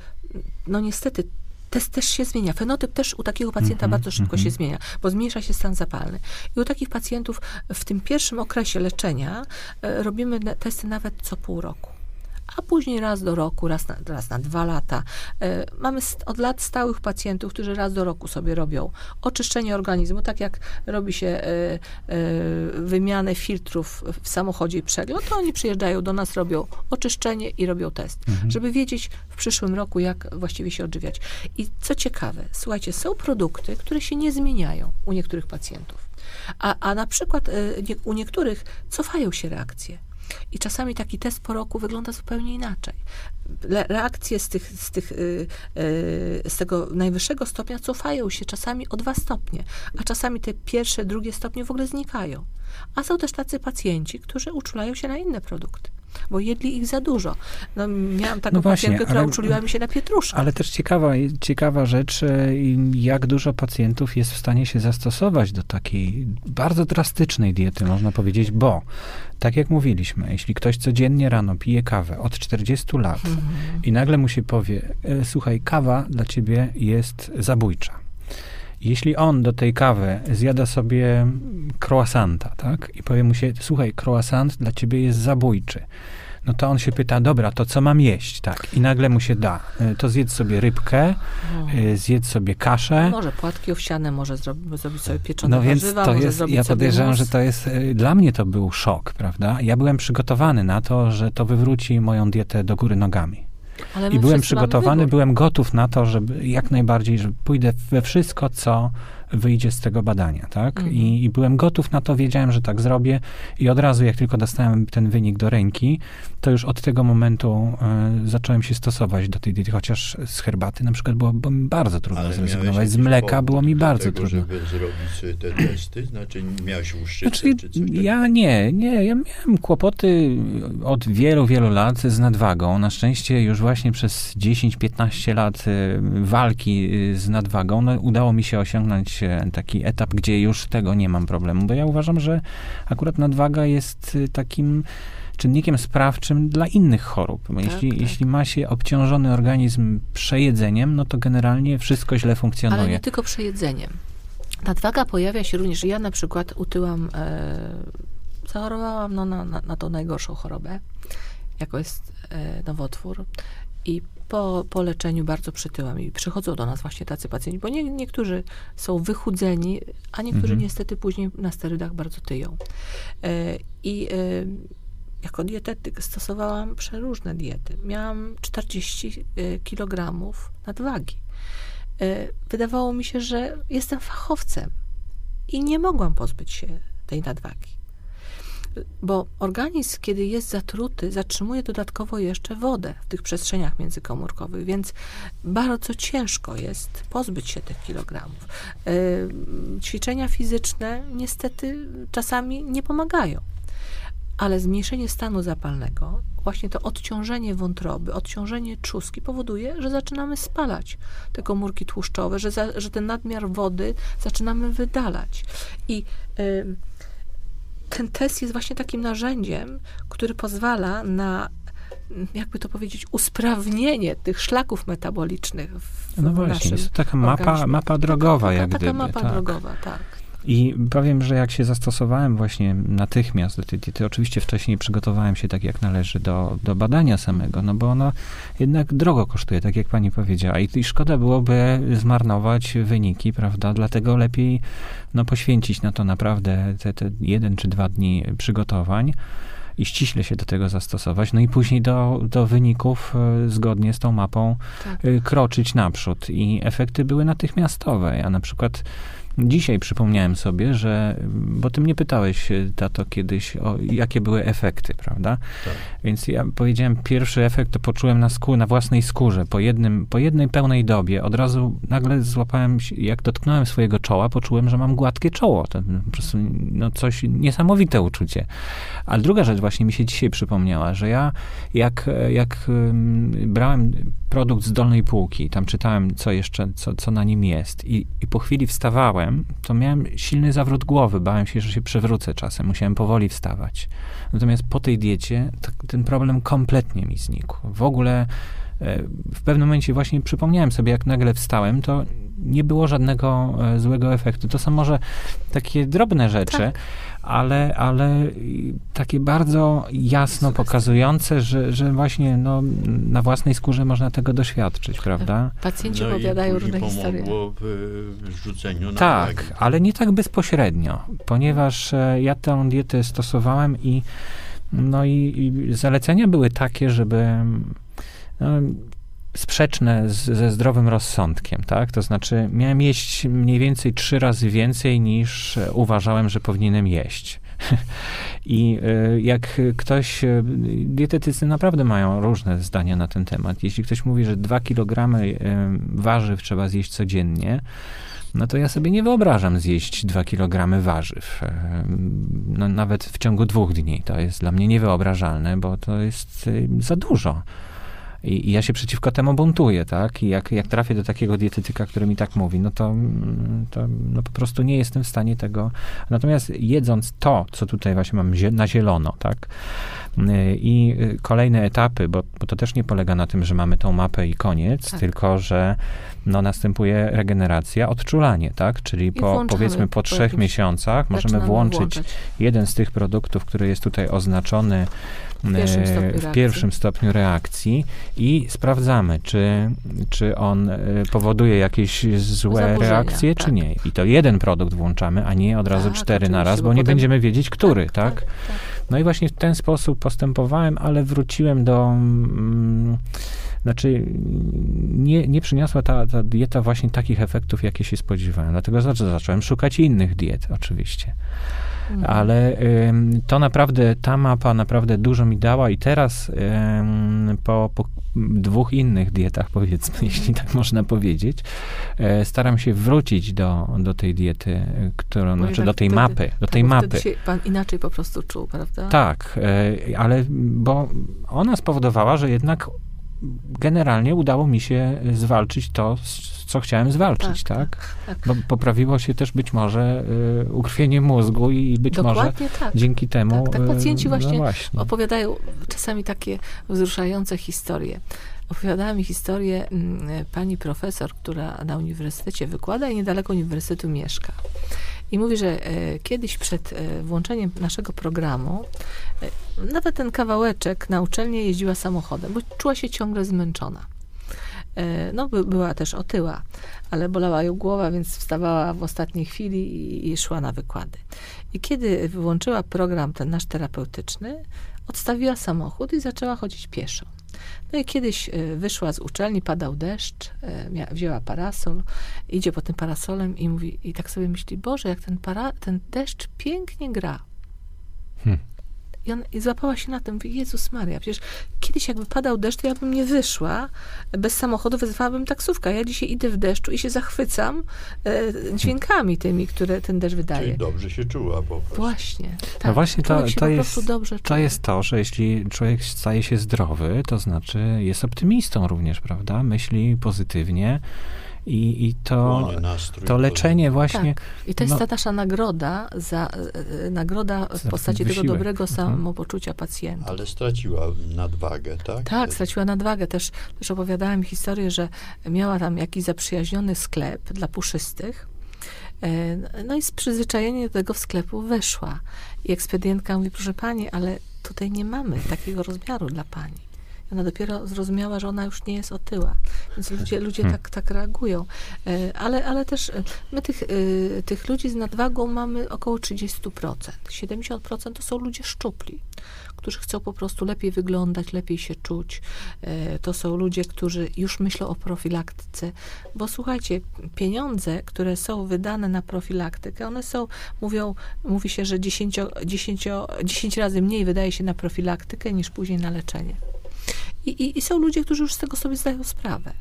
no niestety test też się zmienia. Fenotyp też u takiego pacjenta Mhm, bardzo szybko mhm. się zmienia, bo zmniejsza się stan zapalny. I u takich pacjentów w tym pierwszym okresie leczenia e, robimy testy nawet co pół roku. A później raz do roku, raz na, raz na dwa lata. E, Mamy od lat stałych pacjentów, którzy raz do roku sobie robią oczyszczenie organizmu, tak jak robi się e, e, wymianę filtrów w samochodzie i przegląd, to oni przyjeżdżają do nas, robią oczyszczenie i robią test, żeby wiedzieć w przyszłym roku, jak właściwie się odżywiać. I co ciekawe, słuchajcie, są produkty, które się nie zmieniają u niektórych pacjentów. A, a na przykład e, nie, u niektórych cofają się reakcje. I czasami taki test po roku wygląda zupełnie inaczej. Reakcje z, tych, z, tych, y, y, z tego najwyższego stopnia cofają się czasami o dwa stopnie, a czasami te pierwsze, drugie stopnie w ogóle znikają. A są też tacy pacjenci, którzy uczulają się na inne produkty, bo jedli ich za dużo. No, miałam taką No właśnie, pacjentkę, która ale- uczuliła mi się na pietruszkę. Ale też ciekawa, ciekawa rzecz, e, jak dużo pacjentów jest w stanie się zastosować do takiej bardzo drastycznej diety, można powiedzieć, bo tak jak mówiliśmy, jeśli ktoś codziennie rano pije kawę od 40 lat Mhm. i nagle mu się powie, e, słuchaj, kawa dla ciebie jest zabójcza. Jeśli on do tej kawy zjada sobie croissanta, tak, i powie mu się, słuchaj, croissant dla ciebie jest zabójczy, no to on się pyta, dobra, to co mam jeść, tak, i nagle mu się da, e, to zjedz sobie rybkę, No. e, zjedz sobie kaszę, Może płatki owsiane, może zrobi, zrobić sobie pieczone no więc warzywa, to jest, ja podejrzewam, że to jest, e, dla mnie to był szok, prawda? Ja byłem przygotowany na to, że to wywróci moją dietę do góry nogami. I byłem przygotowany, byłem gotów na to, żeby jak najbardziej, że pójdę we wszystko, co wyjdzie z tego badania, tak? Mhm. I, I byłem gotów na to, wiedziałem, że tak zrobię i od razu, jak tylko dostałem ten wynik do ręki, to już od tego momentu e, zacząłem się stosować do tej diety, chociaż z herbaty na przykład było, było mi bardzo trudno Ale zrezygnować, z mleka było mi bardzo tego, trudno. żeby zrobić sobie te testy? Znaczy miałeś łuszczycę Znaczy, ja nie, nie, ja miałem kłopoty od wielu, wielu lat z nadwagą. Na szczęście już właśnie przez 10-15 lat y, walki y, z nadwagą no, udało mi się osiągnąć taki etap, gdzie już tego nie mam problemu, bo ja uważam, że akurat nadwaga jest y, takim czynnikiem sprawczym dla innych chorób. Tak, jeśli, tak. jeśli ma się obciążony organizm przejedzeniem, no to generalnie wszystko źle funkcjonuje. Ale nie tylko przejedzeniem. Nadwaga pojawia się również, ja na przykład utyłam, e, zachorowałam no, na, na, na tą najgorszą chorobę, jaką jest e, nowotwór i po, po leczeniu bardzo przytyłam i przychodzą do nas właśnie tacy pacjenci, bo nie, niektórzy są wychudzeni, a niektórzy Mhm. niestety później na sterydach bardzo tyją. E, I e, jako dietetyk stosowałam przeróżne diety. Miałam 40 e, kilogramów nadwagi. Wydawało mi się, że jestem fachowcem i nie mogłam pozbyć się tej nadwagi. Bo organizm, kiedy jest zatruty, zatrzymuje dodatkowo jeszcze wodę w tych przestrzeniach międzykomórkowych, więc bardzo ciężko jest pozbyć się tych kilogramów. Ćwiczenia fizyczne niestety czasami nie pomagają ale zmniejszenie stanu zapalnego, właśnie to odciążenie wątroby, odciążenie trzustki powoduje, że zaczynamy spalać te komórki tłuszczowe, że, za, że ten nadmiar wody zaczynamy wydalać. I y, ten test jest właśnie takim narzędziem, który pozwala na jakby to powiedzieć, usprawnienie tych szlaków metabolicznych w No właśnie, jest to taka mapa, mapa drogowa, taka, jak taka gdyby. mapa tak. drogowa, tak. I powiem, że jak się zastosowałem właśnie natychmiast do tej diety, oczywiście wcześniej przygotowałem się tak jak należy do, do badania samego, no bo ono jednak drogo kosztuje, tak jak pani powiedziała. I, i szkoda byłoby zmarnować wyniki, prawda? Dlatego lepiej no, poświęcić na to naprawdę te, te jeden czy dwa dni przygotowań i ściśle się do tego zastosować, no i później do, do wyników e, zgodnie z tą mapą Tak. y, kroczyć naprzód. I efekty były natychmiastowe. Ja na przykład dzisiaj przypomniałem sobie, że, bo ty mnie pytałeś, y, tato, kiedyś, o jakie były efekty, prawda? Tak. Więc ja powiedziałem, pierwszy efekt to poczułem na, skór, na własnej skórze. Po, jednym, po jednej pełnej dobie od razu nagle złapałem się, jak dotknąłem swojego czoła, poczułem, że mam gładkie czoło. To po prostu no, coś niesamowite uczucie. A druga rzecz właśnie mi się dzisiaj przypomniała, że ja jak, jak ym, brałem produkt z dolnej półki, tam czytałem, co jeszcze, co, co na nim jest i, i po chwili wstawałem, to miałem silny zawrót głowy, bałem się, że się przewrócę czasem, musiałem powoli wstawać. Natomiast po tej diecie to, ten problem kompletnie mi znikł. W ogóle e, w pewnym momencie właśnie przypomniałem sobie, jak nagle wstałem, to nie było żadnego e, złego efektu. To są może takie drobne rzeczy, Tak. ale, ale takie bardzo jasno pokazujące, że, że właśnie no, na własnej skórze można tego doświadczyć, prawda? Pacjenci No opowiadają różne historie. w rzuceniu na Tak, wagi. ale nie tak bezpośrednio, ponieważ e, ja tę dietę stosowałem i no i, i zalecenia były takie, żeby no, sprzeczne z, ze zdrowym rozsądkiem, tak? To znaczy miałem jeść mniej więcej trzy razy więcej niż e, uważałem, że powinienem jeść. I e, jak ktoś, e, dietetycy naprawdę mają różne zdania na ten temat. Jeśli ktoś mówi, że dwa kilogramy warzyw trzeba zjeść codziennie, no to ja sobie nie wyobrażam zjeść 2 kg warzyw. No, nawet w ciągu dwóch dni. To jest dla mnie niewyobrażalne, bo to jest za dużo. I, I ja się przeciwko temu buntuję, tak? I jak, jak trafię do takiego dietetyka, który mi tak mówi, no to, mm, to no po prostu nie jestem w stanie tego. Natomiast jedząc to, co tutaj właśnie mam zie- na zielono, tak? Y, I y, kolejne etapy, bo, bo to też nie polega na tym, że mamy tą mapę i koniec, Tak. tylko że no, następuje regeneracja, odczulanie, tak? Czyli po, powiedzmy po trzech miesiącach możemy włączyć włączać. jeden z tych produktów, który jest tutaj oznaczony W pierwszym e, stopniu w reakcji. pierwszym stopniu reakcji i sprawdzamy, czy, czy on e, powoduje jakieś złe Zaburzenia, reakcje, czy tak. nie. I to jeden produkt włączamy, a nie od razu Tak, cztery na raz, bo bo nie potem- będziemy wiedzieć, który, tak? tak. No i właśnie w ten sposób postępowałem, ale wróciłem do. Mm, znaczy, nie, nie przyniosła ta, ta dieta właśnie takich efektów, jakie się spodziewałem. Dlatego zac- zacząłem szukać innych diet, oczywiście. Mhm. Ale to naprawdę, ta mapa naprawdę dużo mi dała i teraz po, po dwóch innych dietach, powiedzmy, jeśli tak można powiedzieć, e, staram się wrócić do, do tej diety, którą, Bo znaczy do tej wtedy- mapy, do tak, tej mapy. Się pan inaczej po prostu czuł, prawda? Tak, e, ale bo ona spowodowała, że jednak generalnie udało mi się zwalczyć to, co chciałem zwalczyć, Tak, tak? tak. Bo poprawiło się też być może e, ukrwienie mózgu i być może Dokładnie tak. dzięki temu... Tak, tak, pacjenci e, właśnie no właśnie. Opowiadają czasami takie wzruszające historie. Opowiadała mi historię mm, pani profesor, która na uniwersytecie wykłada i niedaleko uniwersytetu mieszka. I mówi, że e, kiedyś przed e, włączeniem naszego programu, e, nawet ten kawałeczek na uczelnię jeździła samochodem, bo czuła się ciągle zmęczona. No, by, była też otyła, ale bolała ją głowa, więc wstawała w ostatniej chwili i, i szła na wykłady. I kiedy wyłączyła program ten nasz terapeutyczny, odstawiła samochód i zaczęła chodzić pieszo. No i kiedyś e, wyszła z uczelni, padał deszcz, e, wzięła parasol, idzie po tym parasolem i mówi, i tak sobie myśli, Boże, jak ten, para, ten deszcz pięknie gra. Hmm. I, on, I złapała się na tym, mówi, Jezus Maria, przecież kiedyś jakby padał deszcz, to ja bym nie wyszła, bez samochodu wezwałabym taksówkę. Ja dzisiaj idę w deszczu i się zachwycam e, dźwiękami tymi, które ten deszcz wydaje. Czyli dobrze się czuła po prostu. Właśnie. Tak. No właśnie to, to, po jest, prostu dobrze to jest to, że jeśli człowiek staje się zdrowy, to znaczy jest optymistą również, prawda? Myśli pozytywnie i, i to, nastrój, to leczenie właśnie... Tak. I to jest no- ta nasza nagroda, za, e, e, nagroda w Za postaci tego wysiłek. dobrego Mhm. samopoczucia pacjenta. Ale straciła nadwagę, tak? Tak, straciła nadwagę. Też, też opowiadałam historię, że miała tam jakiś zaprzyjaźniony sklep dla puszystych. E, No i z przyzwyczajenia do tego sklepu weszła. I ekspedientka mówi, proszę pani, ale tutaj nie mamy takiego rozmiaru dla pani. Ona dopiero zrozumiała, że ona już nie jest otyła. Więc ludzie, ludzie Hmm. tak, tak reagują. E, Ale, ale też e, my tych, e, tych ludzi z nadwagą mamy około 30%. 70% to są ludzie szczupli którzy chcą po prostu lepiej wyglądać, lepiej się czuć. To są ludzie, którzy już myślą o profilaktyce, bo słuchajcie, pieniądze, które są wydane na profilaktykę, one są, mówią, mówi się, że 10, 10, 10 razy mniej wydaje się na profilaktykę niż później na leczenie. I, i, I są ludzie, którzy już z tego sobie zdają sprawę.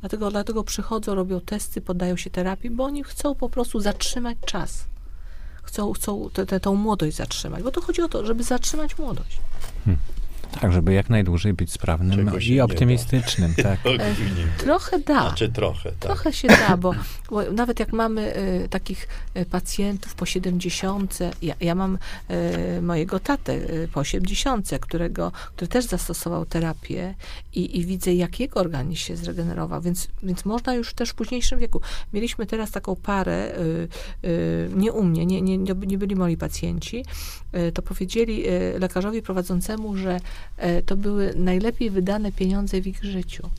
Dlatego, dlatego przychodzą, robią testy, poddają się terapii, bo oni chcą po prostu zatrzymać czas. Chcą, chcą tę- tę- tą młodość zatrzymać. Bo to chodzi o to, żeby zatrzymać młodość. Tak, żeby jak najdłużej być sprawnym się i optymistycznym. Tak. Trochę da. Znaczy trochę, tak. Trochę się da, bo, bo nawet jak mamy y, takich y, pacjentów po 70, ja, ja mam y, mojego tatę y, po 80, którego, który też zastosował terapię i, i widzę, jak jego organizm się zregenerował, więc, więc można już też w późniejszym wieku. Mieliśmy teraz taką parę, y, y, nie u mnie, nie, nie, nie byli moi pacjenci, y, to powiedzieli y, lekarzowi prowadzącemu, że y, to były najlepiej wydane pieniądze w ich życiu.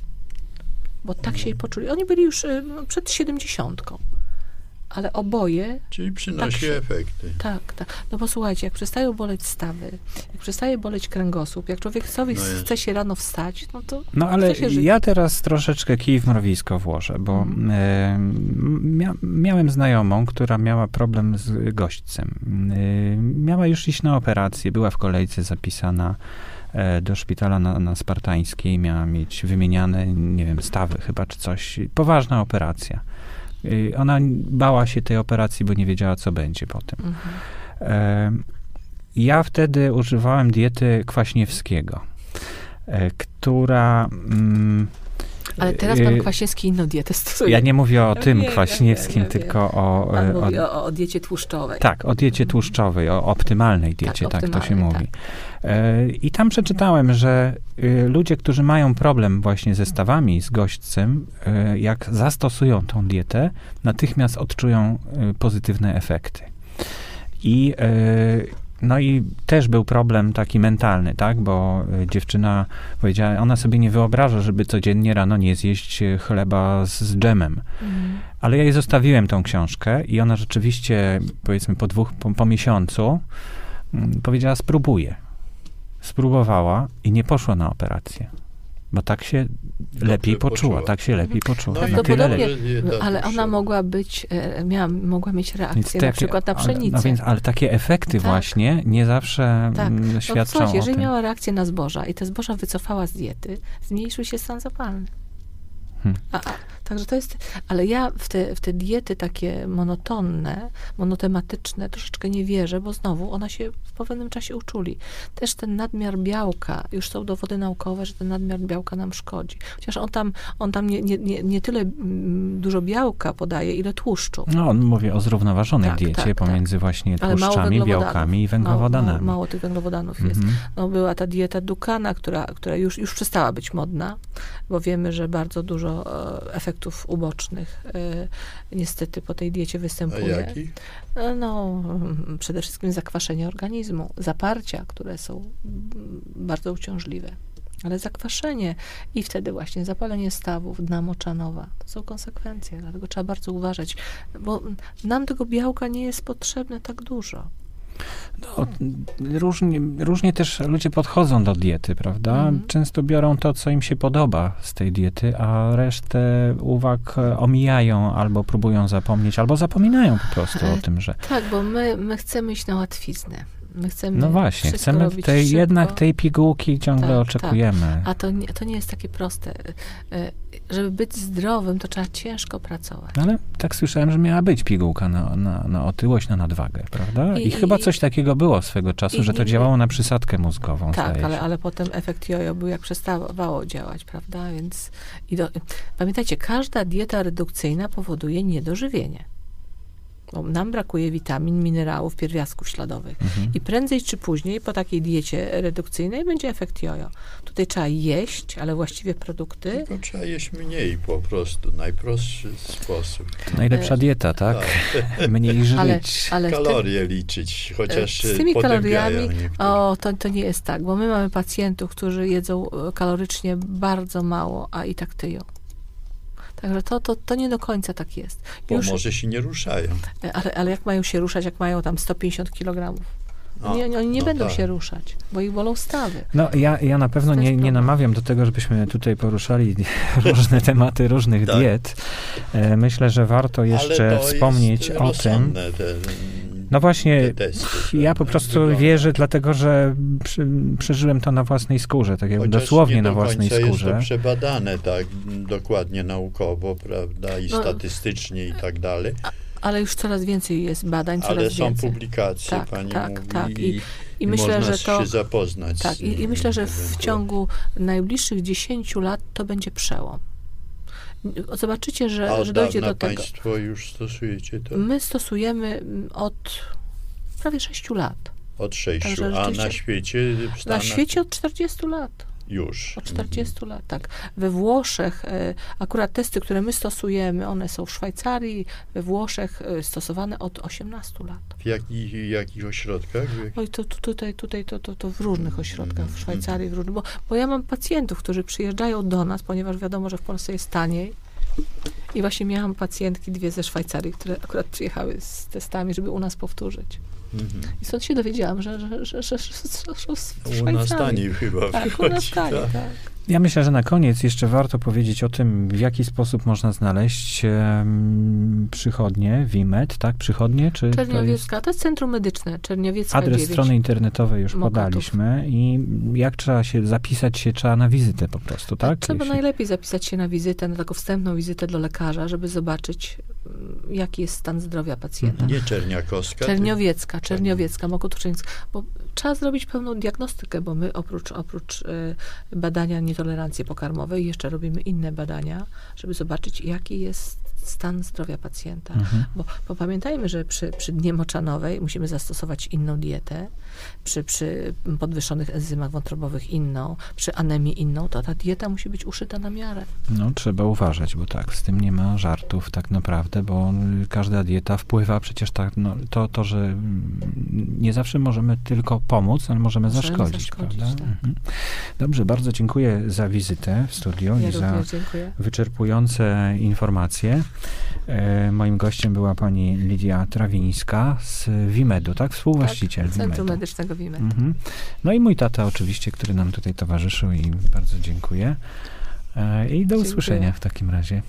Bo tak się poczuli. Oni byli już y, przed siedemdziesiątką, ale oboje, Czyli przynosi Tak efekty. tak, tak. No bo słuchajcie, jak przestają boleć stawy, jak przestaje boleć kręgosłup, jak człowiek sobie No chce się rano wstać, no to No ale chce się żyć. ja teraz troszeczkę kij w mrowisko włożę, bo Mhm. e, mia, miałem znajomą, która miała problem z gośćcem. E, miała już iść na operację, była w kolejce zapisana e, do szpitala na, na Spartańskiej, miała mieć wymieniane, nie wiem, stawy chyba czy coś. Poważna operacja. E, ona bała się tej operacji, bo nie wiedziała, co będzie po tym. Mhm. E, Ja wtedy używałem diety Kwaśniewskiego, e, która. Ale teraz pan e, Kwaśniewski inną dietę stosuje. Ja nie mówię o tym ja Kwaśniewskim, wiem, ja wiem. tylko o. Pan e, mówi o o, o diecie tłuszczowej. tak, o diecie tłuszczowej, o optymalnej diecie, tak, to się optymalnej, mówi. E, I tam przeczytałem, że y, ludzie, którzy mają problem właśnie ze stawami, z gośćcem, y, jak zastosują tą dietę, natychmiast odczują y, pozytywne efekty. I y, no i też był problem taki mentalny, tak, bo y, dziewczyna powiedziała, ona sobie nie wyobraża, żeby codziennie rano nie zjeść y, chleba z, z dżemem. Mhm. Ale ja jej zostawiłem tą książkę i ona rzeczywiście, powiedzmy po dwóch, po, po miesiącu, mm, powiedziała, spróbuję. Spróbowała i nie poszła na operację. Bo tak się lepiej poczuła, poczuła. tak się lepiej poczuła. No na tyle lepiej. dieta ale ona mogła być, e, miała, mogła mieć Więc reakcję te- na przykład na ale- pszenicę. No więc, ale takie efekty Tak. właśnie nie zawsze Tak. mm, No, świadczą słuchajcie, o jeżeli tym. miała reakcję na zboża i te zboża wycofała z diety, zmniejszył się stan zapalny. Hmm. A, także to jest, ale ja w te, w te diety takie monotonne, monotematyczne troszeczkę nie wierzę, bo znowu ona się w pewnym czasie uczuli. Też ten nadmiar białka, już są dowody naukowe, że ten nadmiar białka nam szkodzi. Chociaż on tam, on tam nie, nie, nie, nie tyle mm, dużo białka podaje, ile tłuszczu. No, on mówi o zrównoważonej Tak, diecie tak, pomiędzy właśnie Ale mało tłuszczami, białkami i Mało, węglowodanami. mało, mało tych węglowodanów jest. Mhm. No, była ta dieta Dukana, która, która już, już przestała być modna, bo wiemy, że bardzo dużo e, efektów ubocznych e, niestety po tej diecie A występuje. jaki? E, No, przede wszystkim zakwaszenie organizmu, zaparcia, które są bardzo uciążliwe. Ale zakwaszenie i wtedy właśnie zapalenie stawów, dna moczanowa, to są konsekwencje, dlatego trzeba bardzo uważać, bo nam tego białka nie jest potrzebne tak dużo. No, różnie, różnie też ludzie podchodzą do diety, prawda? Mhm. Często biorą to, co im się podoba z tej diety, a resztę uwag omijają albo próbują zapomnieć, albo zapominają po prostu o tym, że Tak, bo my, my chcemy iść na łatwiznę. My chcemy No właśnie, chcemy tej, szybko. jednak tej pigułki ciągle Tak, oczekujemy. A to nie, to nie jest takie proste. E, Żeby być zdrowym, to trzeba ciężko pracować. Ale tak słyszałem, że miała być pigułka na, na, na otyłość, na nadwagę, prawda? I, I- chyba coś takiego było swego czasu, i- że to i- działało na przysadkę mózgową, Tak, ale, ale potem efekt jojo był jak przestawało działać, prawda? Więc do, pamiętajcie, każda dieta redukcyjna powoduje niedożywienie. Bo nam brakuje witamin, minerałów, pierwiastków śladowych. Mhm. I prędzej czy później po takiej diecie redukcyjnej będzie efekt jojo. Tutaj trzeba jeść, ale właściwie produkty. Tylko trzeba jeść mniej po prostu. Najprostszy sposób. Najlepsza dieta, tak? Mniej żyć. Ale, ale w tym, Kalorie liczyć, chociaż z tymi kaloriami, o, to, to nie jest tak, bo my mamy pacjentów, którzy jedzą e, kalorycznie bardzo mało, a i tak tyją. Także to, to, to nie do końca tak jest. Bo Już, może się nie ruszają. e, ale, ale jak mają się ruszać, jak mają tam 150 kg? A, Nie, oni nie no będą tak. się ruszać, bo ich bolą stawy. No, ja, ja na pewno nie, nie namawiam do tego, żebyśmy tutaj poruszali różne tematy różnych Tak. diet. E, Myślę, że warto jeszcze wspomnieć o tym. Te, No właśnie, te testy, ja tak, po no, prostu wygląda. wierzę, dlatego że przy, przeżyłem to na własnej skórze, tak jakby Chociaż dosłownie nie na własnej końca skórze. jest to przebadane tak dokładnie naukowo, prawda, i No. statystycznie i tak dalej. Ale już coraz więcej jest badań, coraz Ale są więcej. publikacje, Tak, pani tak, mówi, tak. i, I, i myślę, można że to... się zapoznać. Tak, i, i myślę, że w ciągu najbliższych 10 lat to będzie przełom. Zobaczycie, A że, od że dojdzie do tego. państwo już stosujecie to? My stosujemy mm, od prawie 6 lat. Od sześciu, Także a na rzeczywiście- świecie w Na świecie od 40 lat. Już. Od 40 lat, tak. We Włoszech, e, akurat testy, które my stosujemy, one są w Szwajcarii, we Włoszech e, stosowane od 18 lat. W jakich, jakich ośrodkach? Jakich... Oj, to, to tutaj, tutaj to, to, to w różnych ośrodkach, w Szwajcarii, w różnych, bo, bo ja mam pacjentów, którzy przyjeżdżają do nas, ponieważ wiadomo, że w Polsce jest taniej. I właśnie miałam pacjentki dwie ze Szwajcarii, które akurat przyjechały z testami, żeby u nas powtórzyć. Mhm. I stąd się dowiedziałam, że, że, że, że, że, że, że Tak, nas taniej, tak. tak. Ja myślę, że na koniec jeszcze warto powiedzieć o tym, w jaki sposób można znaleźć przychodnie, WIMED, tak? Przychodnie? Czy to jest Czerniowiecka, to jest centrum medyczne, Czerniowiecka adres 9. strony internetowej już Mokotów. podaliśmy i jak trzeba się zapisać się, trzeba na wizytę po prostu, tak? Trzeba Jeśli- najlepiej zapisać się na wizytę, na taką wstępną wizytę do lekarza, żeby zobaczyć, mm, jaki jest stan zdrowia pacjenta. Nie Czerniakowska. Czerniowiecka, Czerniowiecka, Mokotów-Czerniowska, bo trzeba zrobić pełną diagnostykę, bo my oprócz, oprócz y, badania nietolerancji pokarmowej jeszcze robimy inne badania, żeby zobaczyć, jaki jest stan zdrowia pacjenta. Mhm. Bo, bo pamiętajmy, że przy, przy dnie moczanowej musimy zastosować inną dietę, przy, przy podwyższonych enzymach wątrobowych inną, przy anemii inną, to ta dieta musi być uszyta na miarę. No, trzeba uważać, bo tak, z tym nie ma żartów tak naprawdę, bo każda dieta wpływa przecież tak, no, to, to, że nie zawsze możemy tylko pomóc, ale możemy, Możemy zaszkodzić, zaszkodzić, prawda? tak. Mhm. Dobrze, bardzo dziękuję za wizytę w studio Ja i za dziękuję. wyczerpujące informacje. E, moim gościem była pani Lidia Trawińska z Wimedu, tak? Współwłaściciel tak, Centrum Wimedu. Medycznego WIME. Mhm. No i mój tata oczywiście, który nam tutaj towarzyszył i bardzo dziękuję. E, I do Dziękuję. usłyszenia w takim razie.